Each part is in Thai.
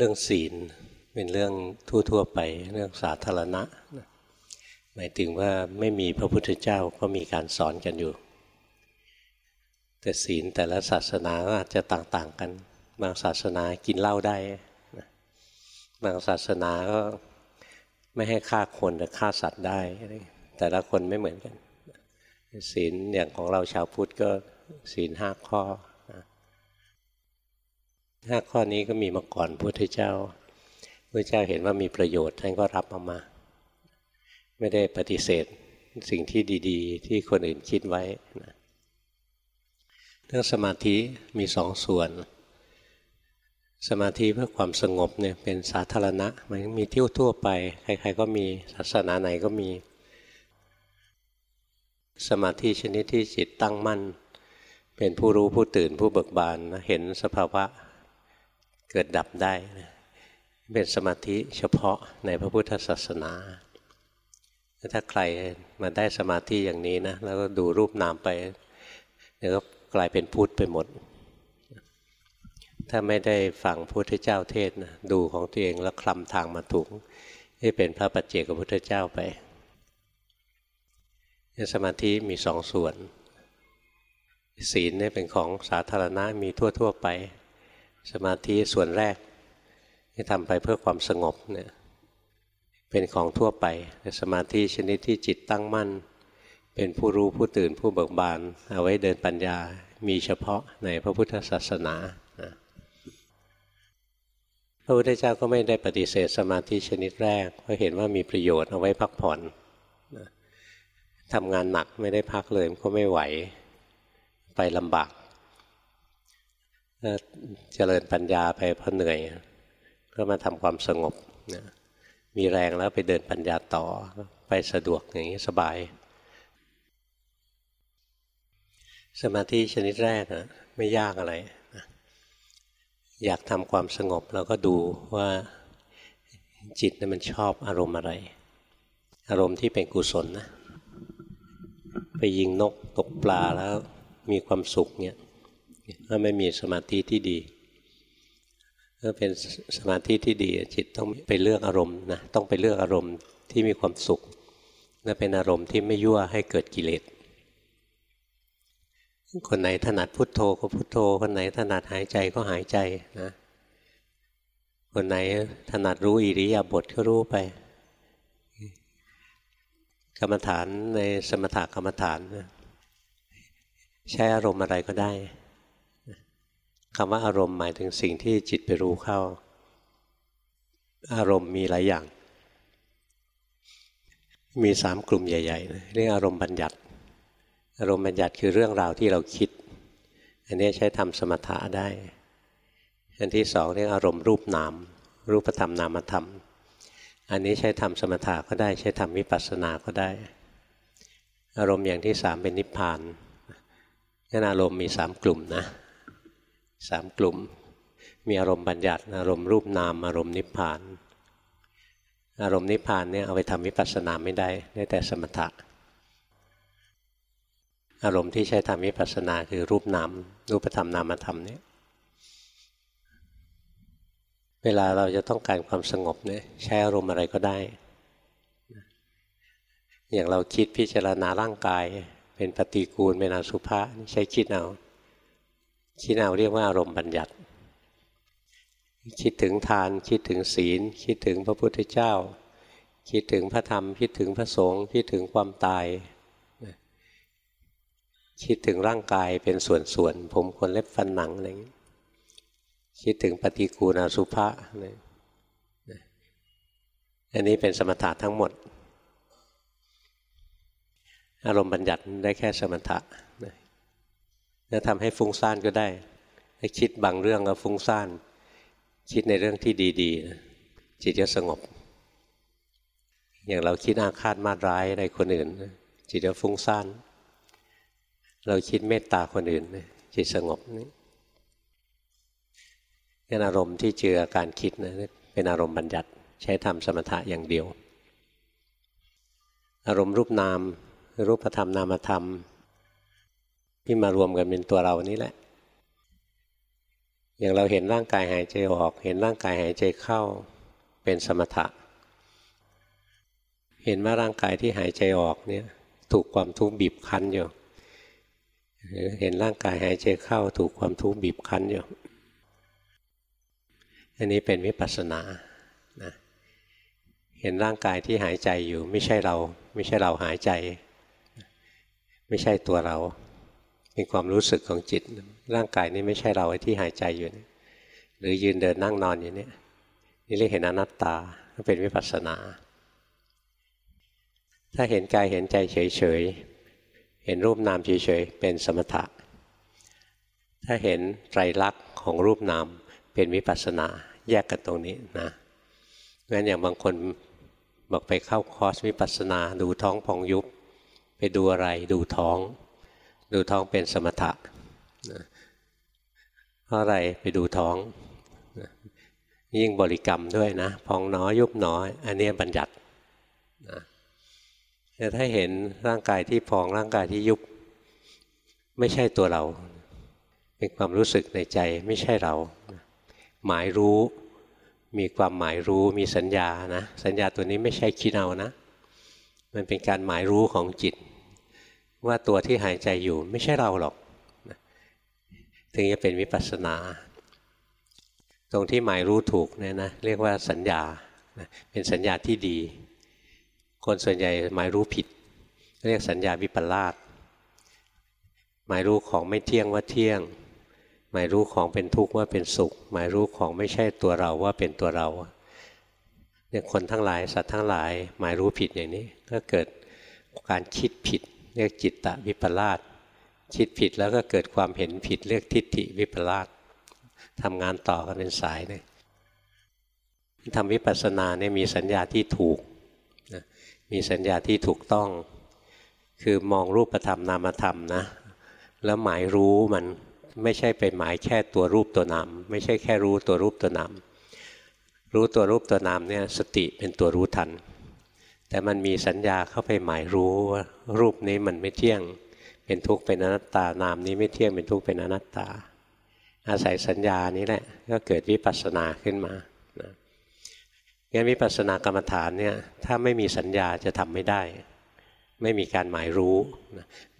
เรื่องศีลเป็นเรื่องทั่วๆไปเรื่องสาธารณะหมายถึงว่าไม่มีพระพุทธเจ้าก็มีการสอนกันอยู่ แต่ศีลแต่ละศาสนาก็อาจจะต่างๆกัน บางศาสนากินเหล้าได้ บางศาสนาก็ไม่ให้ฆ่าคนแต่ฆ่าสัตว์ได้ แต่ละคนไม่เหมือนกันศีลอย่างของเราชาวพุทธก็ศีลห้าข้อ ห้าข้อนี้ก็มีมาก่อนพุทธเจ้าพระเจ้าเห็นว่ามีประโยชน์ท่านก็รับเอามา ไม่ได้ปฏิเสธสิ่งที่ดี ๆ ที่คนอื่นคิดไว้นะเรื่องสมาธิมีสองส่วน สมาธิเพื่อความสงบเนี่ยเป็นสาธารณะ มันมีที่ทั่วไป ใคร ๆ ก็มีศาสนาไหนก็มี สมาธิชนิดที่จิตตั้งมั่น เป็นผู้รู้ผู้ตื่นผู้เบิกบานเห็นสภาวะ เกิดดับได้เป็นสมาธิเฉพาะในพระพุทธศาสนา ถ้าใครมาได้สมาธิอย่างนี้นะ แล้วก็ดูรูปนามไปเดี๋ยวก็กลายเป็นพุทธไปหมด ถ้าไม่ได้ฟังพุทธเจ้าเทศนะดูของตัวเองแล้วคลำทางมาถูกให้เป็นพระปัจเจกพุทธเจ้าไปสมาธิมีสองส่วน ศีลเนี่ยเป็นของสาธารณะมีทั่ว ๆ ไป สมาธิส่วนแรก ที่ทำไปเพื่อความสงบเนี่ยเป็นของทั่วไปสมาธิชนิดที่จิตตั้งมั่น เป็นผู้รู้ผู้ตื่นผู้เบิกบาน เอาไว้เดินปัญญามีเฉพาะในพระพุทธศาสนาพระพุทธเจ้าก็ไม่ได้ปฏิเสธสมาธิชนิดแรกเพราะเห็นว่ามีประโยชน์เอาไว้พักผ่อนทำงานหนักไม่ได้พักเลยก็ไม่ไหวไปลำบาก เจริญปัญญาไปพอเหนื่อยก็มาทำความสงบนะมีแรงแล้วไปเดินปัญญาต่อไปสะดวกอย่างนี้สบาย สมาธิชนิดแรกนะไม่ยากอะไรนะอยากทำความสงบแล้วก็ดูว่าจิตนะมันชอบอารมณ์อะไร อารมณ์ที่เป็นกุศลนะ ไปยิงนกตกปลาแล้วมีความสุขเนี่ย ถ้าไม่มีสมาธิที่ดีถ้าเป็นสมาธิที่ดีจิตต้องไปเลือกอารมณ์นะต้องไปเลือกอารมณ์ที่มีความสุขและเป็นอารมณ์ที่ไม่ยั่วให้เกิดกิเลสคนไหนถนัดพุทโธก็พุทโธ คนไหนถนัดหายใจก็หายใจนะ คนไหนถนัดรู้อิริยาบถก็รู้ไป กรรมฐานในสมถกรรมฐานใช้อารมณ์อะไรก็ได้ คำว่าอารมณ์หมายถึงสิ่งที่จิตไปรู้เข้า อารมณ์มีหลายอย่าง มีสามกลุ่มใหญ่ๆ เรียกอารมณ์บัญญัติ อารมณ์บัญญัติคือเรื่องราวที่เราคิด อันนี้ใช้ทำสมถะได้ อันที่สองเรียกอารมณ์รูปนาม รูปธรรมนามธรรม อันนี้ใช้ทำสมถะก็ได้ ใช้ทำวิปัสสนาก็ได้ อารมณ์อย่างที่สามเป็นนิพพานนั่นอารมณ์มีสามกลุ่มนะ สามกลุ่ม มีอารมณ์บัญญัติ อารมณ์รูปนาม อารมณ์นิพพาน อารมณ์นิพพานเนี่ยเอาไปทำวิปัสสนาไม่ได้ได้แต่สมถะอารมณ์ที่ใช้ทำวิปัสสนาคือรูปนามรูปธรรมนามธรรมเนี่ยเวลาเราจะต้องการความสงบเนี่ยใช้อารมณ์อะไรก็ได้ อย่างเราคิดพิจารณาร่างกาย เป็นปฏิกูลเป็นอสุภะใช้คิดเอา คิดเอาเรียกว่าอารมณ์บัญญัติ คิดถึงทาน คิดถึงศีล คิดถึงพระพุทธเจ้า คิดถึงพระธรรม คิดถึงพระสงฆ์คิดถึงความตาย คิดถึงร่างกายเป็นส่วนๆผมขนเล็บฟันหนังอะไรอย่างนี้คิดถึงปฏิกูณาสุภะอันนี้เป็นสมถะทั้งหมด อารมณ์บัญญัติได้แค่สมถะ จะทำให้ฟุ้งซ่านก็ได้ให้คิดบางเรื่องก็ฟุ้งซ่าน คิดในเรื่องที่ดีๆจิตจะสงบ อย่างเราคิดอาฆาตมาร้ายอะไรคนอื่น จิตจะฟุ้งซ่าน เราคิดเมตตาคนอื่น จิตสงบนี่นอารมณ์ที่เจือการคิดนะเป็นอารมณ์บัญญัติใช้ทำสมถะอย่างเดียว อารมณ์รูปนาม รูปธรรมนามธรรม ที่มารวมกันเป็นตัวเรานี่แหละ อย่างเราเห็นร่างกายหายใจออก เห็นร่างกายหายใจเข้าเป็นสมถะ เห็นว่าร่างกายที่หายใจออกเนี่ยถูกความทุกข์บีบคั้นอยู่เห็นร่างกายหายใจเข้าถูกความทุกข์บีบคั้นอยู่อันนี้เป็นวิปัสสนานะเห็นร่างกายที่หายใจอยู่ ไม่ใช่เรา ไม่ใช่เราหายใจ ไม่ใช่ตัวเรา เป็นความรู้สึกของจิต ร่างกายนี้ไม่ใช่เราที่หายใจอยู่หรือยืนเดินนั่งนอนอยู่นี่นี่เรียกเห็นอนัตตาเป็นวิปัสสนา ถ้าเห็นกายเห็นใจเฉยๆเห็นรูปนามเฉยๆเป็นสมถะ ถ้าเห็นไตรลักษณ์ของรูปนามเป็นวิปัสสนาแยกกันตรงนี้นะงั้นอย่างบางคนบอกไปเข้าคอร์สวิปัสสนาดูท้องพองยุบ ไปดูอะไรดูท้อง ดูท้องเป็นสมถะเพราะอะไรไปดูท้องยิ่งบริกรรมด้วยนะพองน้อยยุบหนอยอันนี้บัญญัตินะแต่ถ้าเห็นร่างกายที่พองร่างกายที่ยุบ ไม่ใช่ตัวเรา เป็นความรู้สึกในใจไม่ใช่เรา หมายรู้มีความหมายรู้มีสัญญานะ สัญญาตัวนี้ไม่ใช่คิดเอานะ มันเป็นการหมายรู้ของจิต ว่าตัวที่หายใจอยู่ไม่ใช่เราหรอก ถึงจะเป็นวิปัสสนา ตรงที่หมายรู้ถูกเนี่ยนะเรียกว่าสัญญา เป็นสัญญาที่ดี คนส่วนใหญ่หมายรู้ผิด เรียกสัญญาวิปลาสหมายรู้ของไม่เที่ยงว่าเที่ยง หมายรู้ของเป็นทุกข์ว่าเป็นสุข หมายรู้ของไม่ใช่ตัวเราว่าเป็นตัวเราเนี่ยคนทั้งหลายสัตว์ทั้งหลาย หมายรู้ผิดอย่างนี้ ก็เกิดการคิดผิด เรียกจิตตะวิปลาสคิดผิดแล้วก็เกิดความเห็นผิด เรียกทิฏฐิวิปลาสทำงานต่อกันเป็นสายเลยทำวิปัสสนาเนี่ยมีสัญญาที่ถูกมีสัญญาที่ถูกต้อง คือมองรูปธรรมนามธรรมนะแล้วหมายรู้มันไม่ใช่ไปหมายแค่ตัวรูปตัวนามไม่ใช่แค่รู้ตัวรูปตัวนามรู้ตัวรูปตัวนามเนี่ยสติเป็นตัวรู้ทัน แต่มันมีสัญญาเข้าไปหมายรู้ว่ารูปนี้มันไม่เที่ยง เป็นทุกข์เป็นอนัตตานามนี้ไม่เที่ยงเป็นทุกข์เป็นอนัตตา อาศัยสัญญานี้แหละก็เกิดวิปัสสนาขึ้นมานะงั้นวิปัสสนากรรมฐานเนี่ยถ้าไม่มีสัญญาจะทำไม่ได้ ไม่มีการหมายรู้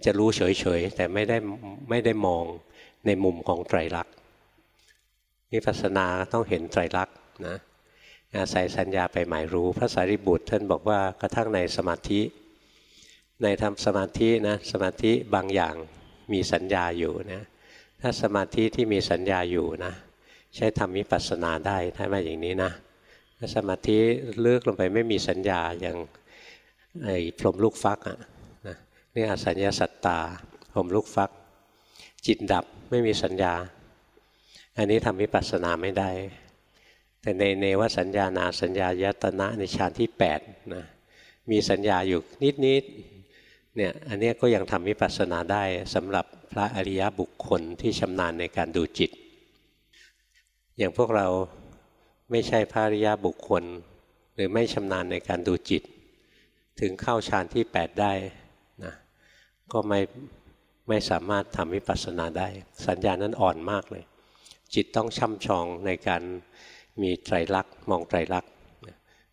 จะรู้เฉยๆแต่ไม่ได้ไม่ได้มองในมุมของไตรลักษณ์วิปัสสนาต้องเห็นไตรลักษณ์นะ อาศัยสัญญาไปหมายรู้ พระสารีบุตรท่านบอกว่ากระทั่งในสมาธิ ในทำสมาธินะสมาธิบางอย่างมีสัญญาอยู่นะถ้าสมาธิที่มีสัญญาอยู่นะใช้ทำวิปัสสนาได้ถ้ามาอย่างนี้นะถ้าสมาธิเลือกลงไปไม่มีสัญญาอย่างไอ้พรมลูกฟักอะนี่อสัญญาสัตตาพรมลูกฟัก จิตดับไม่มีสัญญา อันนี้ทำวิปัสสนาไม่ได้ แต่ในเนวสัญญานาสัญญายตนะในฌานที่8นะมีสัญญาอยู่นิดๆเนี่ยอันนี้ก็ยังทำวิปัสสนาได้สำหรับพระอริยบุคคลที่ชำนาญในการดูจิต อย่างพวกเราไม่ใช่พระอริยบุคคล หรือไม่ชำนาญในการดูจิต ถึงเข้าฌานที่ 8 ได้นะก็ไม่ไม่สามารถทำวิปัสสนาได้ สัญญานั้นอ่อนมากเลย จิตต้องช่ำชองในการ มีไตรลักษณ์มองไตรลักษณ์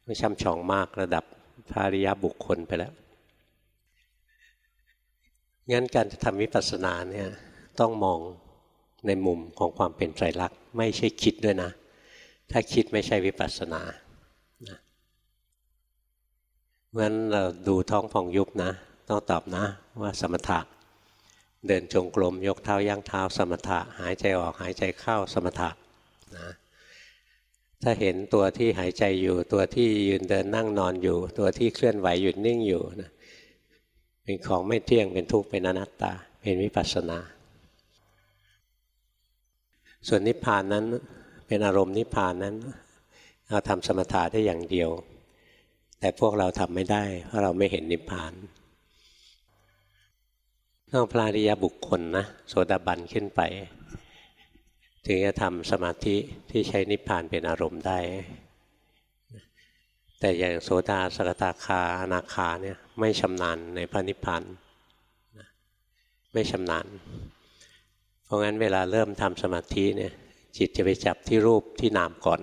ไม่ช่ำชองมากระดับภาริยบุคคลไปแล้ว งั้นการทำวิปัสสนาเนี่ยต้องมองในมุมของความเป็นไตรลักษณ์ไม่ใช่คิดด้วยนะ ถ้าคิดไม่ใช่วิปัสสนางั้นเราดูท้องฟองยุบนะ ต้องตอบนะว่าสมถะ เดินจงกรมยกเท้าย่างเท้าสมถะ หายใจออกหายใจเข้าสมถะนะ ถ้าเห็นตัวที่หายใจอยู่ ตัวที่ยืนเดินนั่งนอนอยู่ ตัวที่เคลื่อนไหวหยุดนิ่งอยู่นะเป็นของไม่เที่ยงเป็นทุกข์เป็นอนัตตา เป็นวิปัสสนา ส่วนนิพพานนั้นเป็นอารมณ์นิพพานนั้นเราทำสมถะได้อย่างเดียว แต่พวกเราทำไม่ได้ เพราะเราไม่เห็นนิพพานต้องพระอริยบุคคลนะโสดาบันขึ้นไป ถึงจะทำสมาธิที่ใช้นิพพานเป็นอารมณ์ได้ แต่อย่างโสดาสกตาคาอนาคาเนี่ยไม่ชำนาญในพระนิพพานไม่ชำนาญ เพราะงั้นเวลาเริ่มทำสมาธิเนี่ยจิตจะไปจับที่รูปที่นามก่อน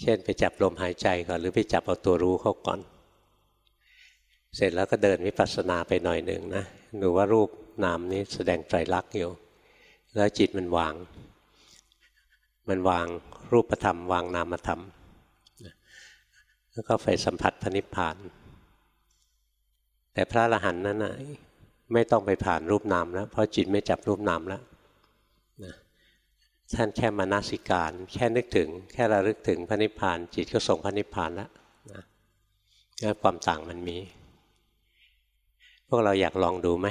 เช่นไปจับลมหายใจก่อน หรือไปจับเอาตัวรู้เข้าก่อน เสร็จแล้วก็เดินวิปัสสนาไปหน่อยหนึ่งนะดูว่ารูปนามนี้แสดงไตรลักษณ์อยู่ แล้วจิตมันวาง มันวางรูปธรรม วางนามธรรม แล้วก็ไปสัมผัสพระนิพพาน แต่พระอรหันต์นั้นนะไม่ต้องไปผ่านรูปนามแล้ว เพราะจิตไม่จับรูปนามแล้วนะท่านแค่มานาสิการ แค่นึกถึง แค่ระลึกถึงพระนิพพาน จิตก็ส่งพระนิพพานแล้วนะความต่างมันมี พวกเราอยากลองดูไหม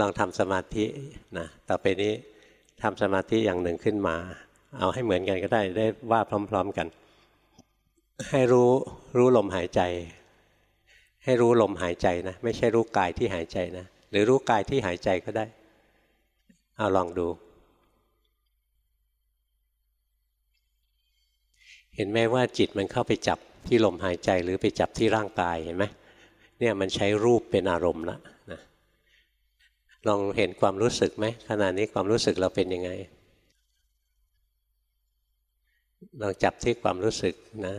ลองทำสมาธินะต่อไปนี้ทำสมาธิอย่างหนึ่งขึ้นมา เอาให้เหมือนกันก็ได้ได้ว่าพร้อม ๆกัน ให้รู้รู้ลมหายใจ ให้รู้ลมหายใจนะ ไม่ใช่รู้กายที่หายใจนะ หรือรู้กายที่หายใจก็ได้ เอาลองดู เห็นไหมว่าจิตมันเข้าไปจับที่ลมหายใจหรือไปจับที่ร่างกายเห็นไหมเนี่ยมันใช้รูปเป็นอารมณ์ละ ลองเห็นความรู้สึกไหมขณะนี้ความรู้สึกเราเป็นยังไงลองจับที่ความรู้สึกนะ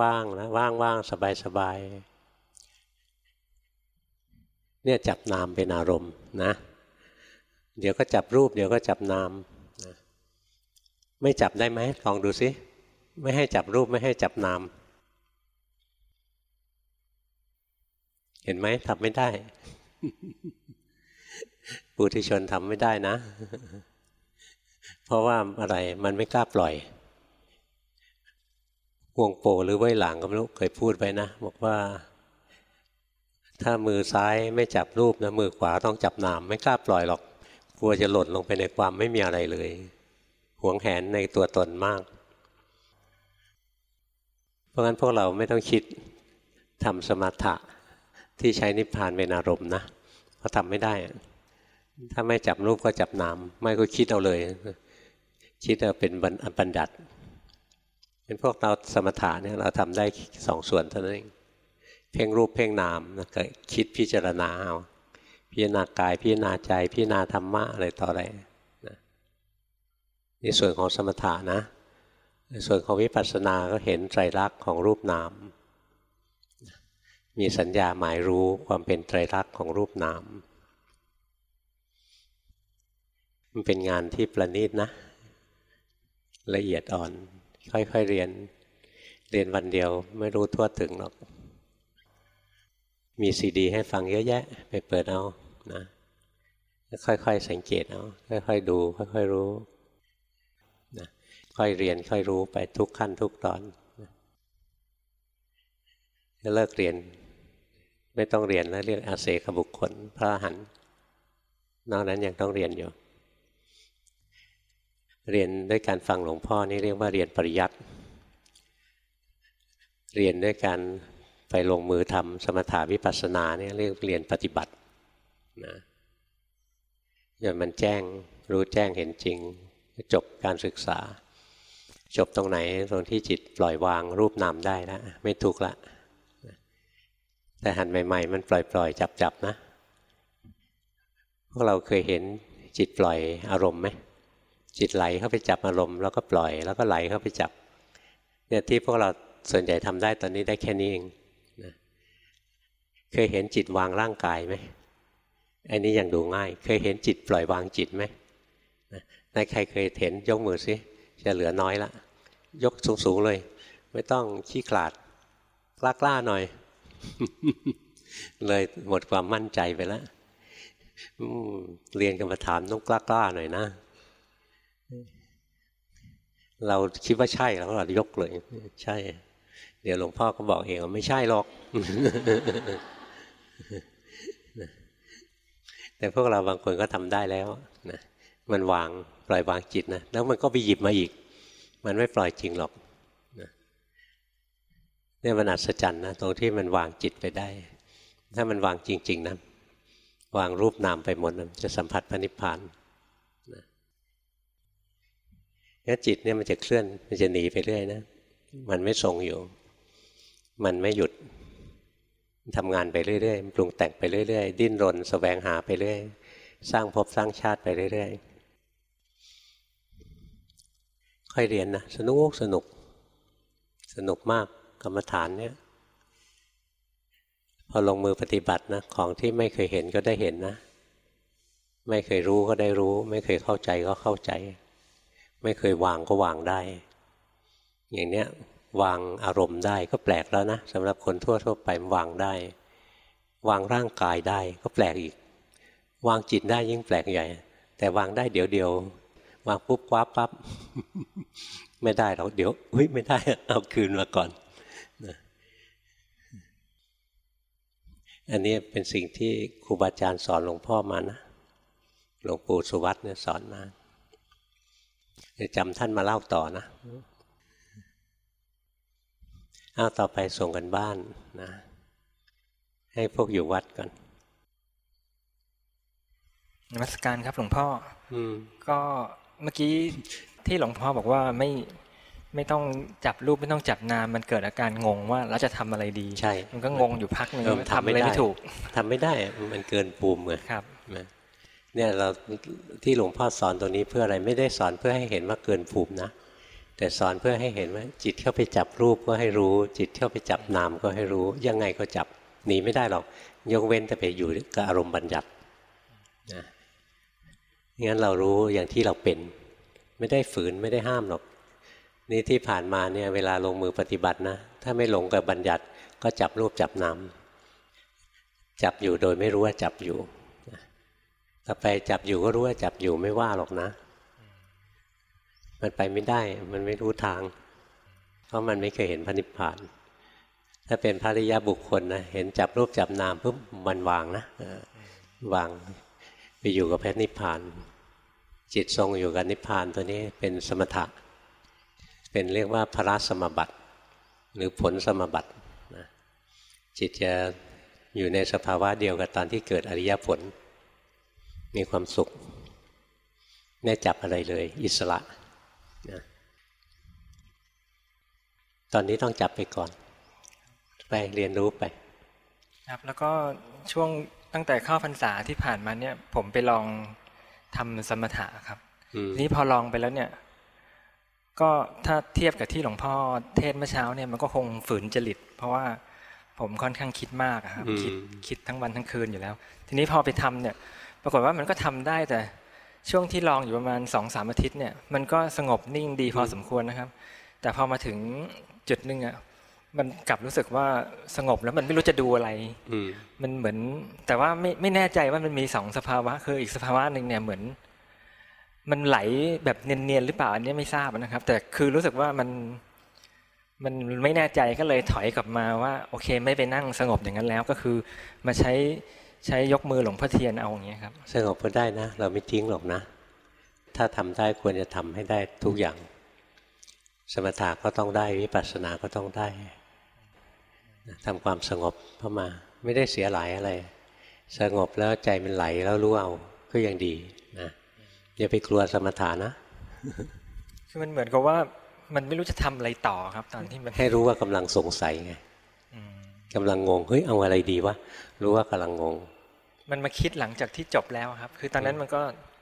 ว่างๆนะว่างๆสบายๆเนี่ยจับนามเป็นอารมณ์นะ เดี๋ยวก็จับรูป เดี๋ยวก็จับนามนะไม่จับได้ไหมลองดูสิไม่ให้จับรูปไม่ให้จับนาม เห็นไหมทำไม่ได้ ปุถุชนทำไม่ได้นะ เพราะว่าอะไรมันไม่กล้าปล่อยวงโปหรือไว้หลังก็ไม่รู้เคยพูดไปนะ บอกว่า ถ้ามือซ้ายไม่จับรูปนะมือขวาต้องจับนาม ไม่กล้าปล่อยหรอก กลัวจะหล่นลงไปในความไม่มีอะไรเลยหวงแหนในตัวตนมาก เพราะงั้นพวกเราไม่ต้องคิดทำสมถะที่ใช้นิพพานเป็นอารมณ์นะเพราะทำไม่ได้ ถ้าไม่จับรูปก็จับนามไม่ก็คิดเอาเลย คิดเอาเป็นบัญญัติเป็นพวกเราสมถะเนี่ยเราทำได้สองส่วนเท่านั้นเองเพ่งรูปเพ่งนามนะก็คิดพิจารณาเอาพิจารณากายพิจารณาใจพิจารณาธรรมะอะไรต่ออะไรนะนี่ส่วนของสมถะนะในส่วนของวิปัสสนาก็เห็นไตรลักษณ์ของรูปนาม มีสัญญาหมายรู้ความเป็นไตรลักษณ์ของรูปนาม มันเป็นงานที่ประณีตนะ ละเอียดอ่อน ค่อยๆเรียน เรียนวันเดียวไม่รู้ทั่วถึงหรอก มีซีดี ให้ฟังเยอะแยะ ไปเปิดเอานะค่อยๆสังเกตเอาค่อยๆดู ค่อยๆรู้นะค่อยเรียนค่อยรู้ไปทุกขั้นทุกตอนจะเลิกเรียน ไม่ต้องเรียนแล้วเรียกอาเสกบุคคล พระหันนอกนั้นยังต้องเรียนอยู่ เรียนด้วยการฟังหลวงพ่อนี่เรียกว่าเรียนปริยัติเรียนด้วยการไปลงมือทำสมถาวิปัสสนาเนี่ยเรียกเรียนปฏิบัตินะจนมันแจ้งรู้แจ้งเห็นจริง จบการศึกษา จบตรงไหนตรงที่จิตปล่อยวางรูปนามได้แล้วไม่ทุกข์ละแต่หันใหม่ ๆ มันปล่อยๆจับๆนะพวกเราเคยเห็นจิตปล่อยอารมณ์ไหม จิตไหลเข้าไปจับอารมณ์แล้วก็ปล่อยแล้วก็ไหลเข้าไปจับเนี่ยที่พวกเราส่วนใหญ่ทำได้ตอนนี้ได้แค่นี้เองเคยเห็นจิตวางร่างกายไหมอันนี้ยังดูง่าย เคยเห็นจิตปล่อยวางจิตไหมนายใครเคยเห็นยกมือสิจะเหลือน้อยละ ยกสูงๆเลย ไม่ต้องขี้ขลาดกล้าๆหน่อย เลยหมดความมั่นใจไปแล้วเรียนกรรมฐานต้องกล้าๆหน่อยนะ เราคิดว่าใช่แล้วเรายกเลย ใช่ เดี๋ยวหลวงพ่อก็บอกเองว่าไม่ใช่หรอก แต่พวกเราบางคนก็ทำได้แล้วนะมันวางปล่อยวางจิตนะแล้วมันก็ไปหยิบมาอีก มันไม่ปล่อยจริงหรอกนะเนี่ยมันอัศจรรย์นะตรงที่มันวางจิตไปได้ ถ้ามันวางจริง ๆนะวางรูปนามไปหมดจะสัมผัสพระนิพพานนะ งั้นจิตเนี่ยมันจะเคลื่อนมันจะหนีไปเรื่อยนะ มันไม่ทรงอยู่ มันไม่หยุดทำงานไปเรื่อยๆปรุงแต่งไปเรื่อยๆ ดิ้นรนสแสวงหาไปเรื่อย สร้างภพสร้างชาติไปเรื่อยๆ ค่อยเรียนนะสนุกสนุก สนุกมากกรรมฐานเนี่ยพอลงมือปฏิบัตินะของที่ไม่เคยเห็นก็ได้เห็นนะ ไม่เคยรู้ก็ได้รู้ ไม่เคยเข้าใจก็เข้าใจ ไม่เคยวางก็วางได้ อย่างเนี้ยวางอารมณ์ได้ก็แปลกแล้วนะสำหรับคนทั่วทั่วไปวางได้ วางร่างกายได้ก็แปลกอีก วางจิตได้ยิ่งแปลกใหญ่ แต่วางได้เดี๋ยวเดียววางปุ๊บคว้าปั๊บไม่ได้เราเดี๋ยวอุ้ยไม่ได้เอาคืนมาก่อนนะอันนี้เป็นสิ่งที่ครูบาอาจารย์สอนหลวงพ่อมานะหลวงปู่สุวัตเนี่ยสอนมา จะจำท่านมาเล่าต่อนะเอาต่อไปส่งกันบ้านนะ ให้พวกอยู่วัดก่อนนมัสการครับหลวงพ่อ อืม ก็เมื่อกี้ที่หลวงพ่อบอกว่าไม่ไม่ต้องจับรูปไม่ต้องจับนามมันเกิดอาการงงว่าเราจะทำอะไรดี ใช่ มันก็งงอยู่พักหนึ่งทำอะไรไม่ถูกทำไม่ได้มันเกินปูมเลยครับ เนี่ยเราที่หลวงพ่อสอนตรงนี้เพื่ออะไรไม่ได้สอนเพื่อให้เห็นว่าเกินภูมินะ แต่สอนเพื่อให้เห็นว่าจิตเข้าไปจับรูปก็ให้รู้ จิตเข้าไปจับนามก็ให้รู้ ยังไงก็จับหนีไม่ได้หรอกยกเว้นแต่ไปอยู่กับอารมณ์บัญญัตินะงั้นเรารู้อย่างที่เราเป็น ไม่ได้ฝืนไม่ได้ห้ามหรอก นี่ที่ผ่านมาเนี่ยเวลาลงมือปฏิบัตินะ ถ้าไม่หลงกับบัญญัติก็จับรูปจับนามจับอยู่โดยไม่รู้ว่าจับอยู่ ต่อไปจับอยู่ก็รู้ว่าจับอยู่ไม่ว่าหรอกนะ มันไปไม่ได้ มันไม่รู้ทาง เพราะมันไม่เคยเห็นพระนิพพาน ถ้าเป็นพระริยาบุคคลนะเห็นจับรูปจับนามปุ๊บมันวางนะวางไปอยู่กับพระนิพพาน จิตทรงอยู่กับนิพพานตัวนี้เป็นสมถะ เป็นเรียกว่าพระสมบัติ หรือผลสมบัติจิตจะอยู่ในสภาวะเดียวกับตอนที่เกิดอริยผล มีความสุข ไม่จับอะไรเลย อิสระนะตอนนี้ต้องจับไปก่อน ไปเรียนรู้ไปครับแล้วก็ช่วงตั้งแต่เข้าพรรษาที่ผ่านมาเนี่ย ผมไปลองทำสมถะครับนี่พอลองไปแล้วเนี่ย ก็ถ้าเทียบกับที่หลวงพ่อเทศเมื่อเช้าเนี่ยมันก็คงฝืนจริต เพราะว่าผมค่อนข้างคิดมากครับคิดคิดทั้งวันทั้งคืนอยู่แล้ว ทีนี้พอไปทำเนี่ย ปรากฏว่ามันก็ทำได้แต่ช่วงที่ลองอยู่ประมาณสองสามอาทิตย์เนี่ยมันก็สงบนิ่งดีพอสมควรนะครับ แต่พอมาถึงจุดหนึ่งอะมันกลับรู้สึกว่าสงบแล้วมันไม่รู้จะดูอะไรมันเหมือน แต่ว่าไม่ไม่แน่ใจว่ามันมีสองสภาวะ คืออีกสภาวะหนึ่งเนี่ยเหมือน มันไหลแบบเนียนๆหรือเปล่าอันนี้ไม่ทราบนะครับ แต่คือรู้สึกว่ามันมันไม่แน่ใจก็เลยถอยกลับมาว่า โอเค ไม่ไปนั่งสงบอย่างนั้นแล้วก็คือ มาใช้ ใช้ยกมือหลวงพ่อเทียนเอาอย่างเงี้ยครับสงบก็ได้นะ เราไม่ทิ้งหรอกนะ ถ้าทำได้ควรจะทำให้ได้ทุกอย่าง สมถะก็ต้องได้วิปัสสนาก็ต้องได้ทำความสงบเข้ามา ไม่ได้เสียหลายอะไร สงบแล้วใจมันไหลแล้วรู้เอาก็ยังดีนะอย่าไปกลัวสมถะนะคือมันเหมือนกับว่ามันไม่รู้จะทำอะไรต่อครับ ตอนที่มันให้รู้ว่ากำลังสงสัยไงกำลังงงเฮ้ยเอาอะไรดีวะรู้ว่ากำลังงง มันมาคิดหลังจากที่จบแล้วครับ คือตอนนั้นมันก็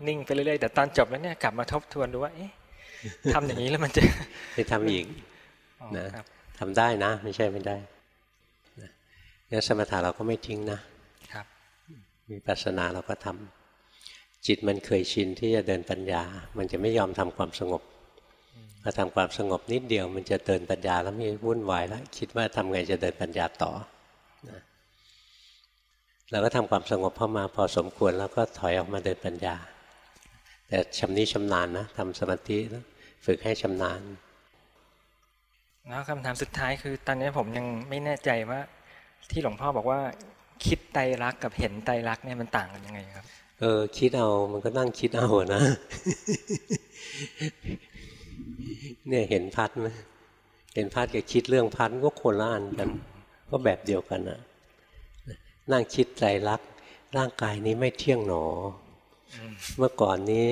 นิ่งไปเรื่อยๆแต่ตอนจบแล้วเนี่ยกลับมาทบทวนดูว่าเอ๊ะทำอย่างนี้แล้วมันจะไปทำอีกนะทำได้นะ ไม่ใช่ไม่ได้เนี่ยสมถะเราก็ไม่ทิ้งนะครับมีปัสนาเราก็ทำจิตมันเคยชินที่จะเดินปัญญา มันจะไม่ยอมทำความสงบพอทำความสงบนิดเดียว มันจะเดินปัญญาแล้วมีวุ่นวายแล้วคิดว่าทำไงจะเดินปัญญาต่อนะ เราก็ทำความสงบเข้ามาพอสมควรแล้วก็ถอยออกมาเดินปัญญา แต่ชำนิชำนาญนะทำสมาธิฝึกให้ชำนาญ แล้วคำถามสุดท้ายคือ ตอนนี้ผมยังไม่แน่ใจว่า ที่หลวงพ่อบอกว่า คิดไตรักกับเห็นไตรักเนี่ยมันต่างกันยังไงครับ เออ คิดเอามันก็นั่งคิดเอานะ เนี่ยเห็นพัดไหมเห็นพัดกับคิดเรื่องพัดก็คนละอันกัน ก็แบบเดียวกันนะ นั่งคิดใจรักร่างกายนี้ไม่เที่ยงหนอ เมื่อก่อนนี้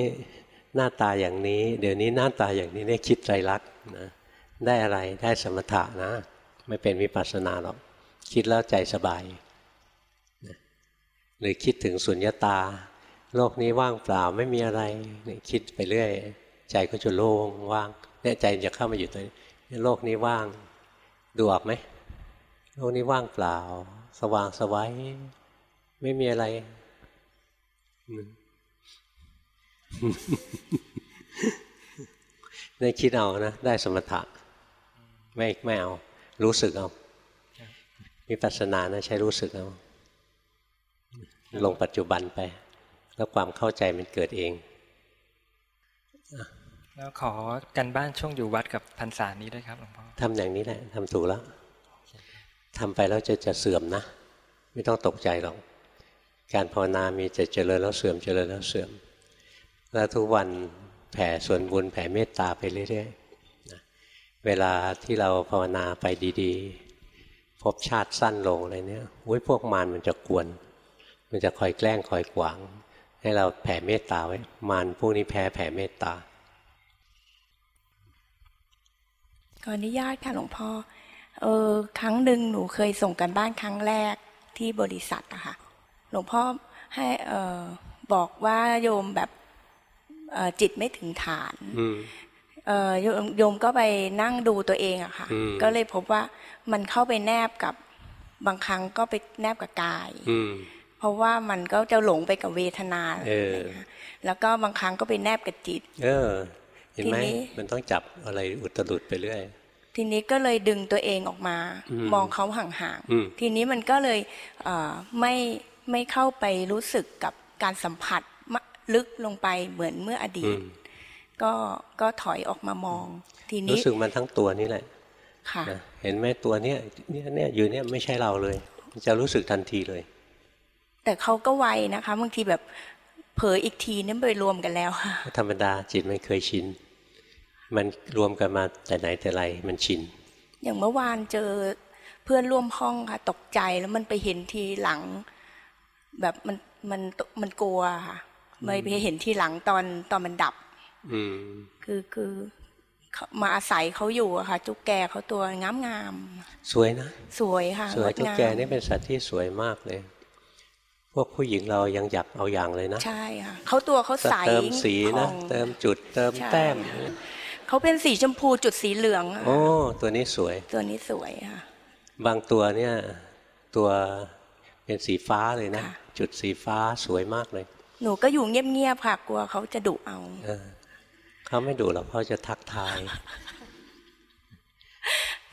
หน้าตาอย่างนี้ เดี๋ยวนี้หน้าตาอย่างนี้เนี่ยคิดใจรักนะได้อะไรได้สมถะนะ ไม่เป็นวิปัสสนาหรอก คิดแล้วใจสบายหรือคิดถึงสุญญตา โลกนี้ว่างเปล่าไม่มีอะไรคิดไปเรื่อย ใจก็จะโล่งว่างเนี่ยใจจะเข้ามาอยู่ตรงนี้โลกนี้ว่างดูออกไหมโลกนี้ว่างเปล่า สว่างสวัยไม่มีอะไรนี่คิดเอานะ ได้สมถะ ไม่ไม่เอา รู้สึกเอาวิปัสสนานะใช้รู้สึกเอาลงปัจจุบันไป แล้วความเข้าใจมันเกิดเองแล้วขอกันบ้านช่วงอยู่วัดกับพรรษานี้ด้วยครับหลวงพ่อทำอย่างนี้แหละทำถูกแล้ว ทำไปแล้วจะจะเสื่อมนะ ไม่ต้องตกใจหรอก การภาวนามีจะเจริญแล้วเสื่อมเจริญแล้วเสื่อม แล้วทุกวันแผ่ส่วนบุญแผ่เมตตาไปเรื่อยๆ เวลาที่เราภาวนาไปดีๆ พบชาติสั้นลงอะไรเนี้ยวุ้ยพวกมารมันจะกวน มันจะคอยแกล้งคอยขวาง ให้เราแผ่เมตตาไว้ มารพวกนี้แพ้แผ่เมตตาขออนุญาตค่ะหลวงพ่อ เออครั้งหนึ่งหนูเคยส่งกันบ้านครั้งแรกที่บริษัทอะค่ะหลวงพ่อให้เออบอกว่าโยมแบบจิตไม่ถึงฐานโยมก็ไปนั่งดูตัวเองอะค่ะ ก็เลยพบว่ามันเข้าไปแนบกับบางครั้งก็ไปแนบกับกายเพราะว่ามันก็จะหลงไปกับเวทนาแล้วก็บางครั้งก็ไปแนบกับจิต เออ เห็นไหมมันต้องจับอะไรอุตรุดไปเรื่อย ทีนี้ก็เลยดึงตัวเองออกมา มองเขาห่างๆ ทีนี้มันก็เลยไม่ไม่เข้าไปรู้สึกกับการสัมผัสลึกลงไปเหมือนเมื่ออดีต ก็ก็ถอยออกมามอง ทีนี้รู้สึกมันทั้งตัวนี่แหละค่ะเห็นไหมตัวเนี้ยเนี่ยเนี่ยอยู่เนี่ยไม่ใช่เราเลย จะรู้สึกทันทีเลย แต่เขาก็ไวนะคะบางทีแบบเผยอีกทีนี่ไปรวมกันแล้วค่ะธรรมดาจิตมันเคยชิน มันรวมกันมาแต่ไหนแต่ไรมันชิน อย่างเมื่อวานเจอเพื่อนร่วมห้องค่ะ ตกใจแล้วมันไปเห็นทีหลัง แบบมันมันมันกลัวค่ะไม่ไปเห็นทีหลังตอนตอนมันดับ อืคือคือมาอาศัยเขาอยู่อะค่ะจุกแกเขาตัวงามงามสวยนะ สวยค่ะสวยจุกแกนี่เป็นสัตว์ที่สวยมากเลย พวกผู้หญิงเรายังหยับเอาอย่างเลยนะ ใช่ค่ะเขาตัวเขาใสเติมสีนะเติมจุดเติมแต้ม เขาเป็นสีชมพูจุดสีเหลืองโอ้ตัวนี้สวย ตัวนี้สวยค่ะบางตัวเนี่ยตัวเป็นสีฟ้าเลยนะ จุดสีฟ้าสวยมากเลย หนูก็อยู่เงียบๆค่ะกลัวเขาจะดุเอาเขาไม่ดุหรอกเขาจะทักทาย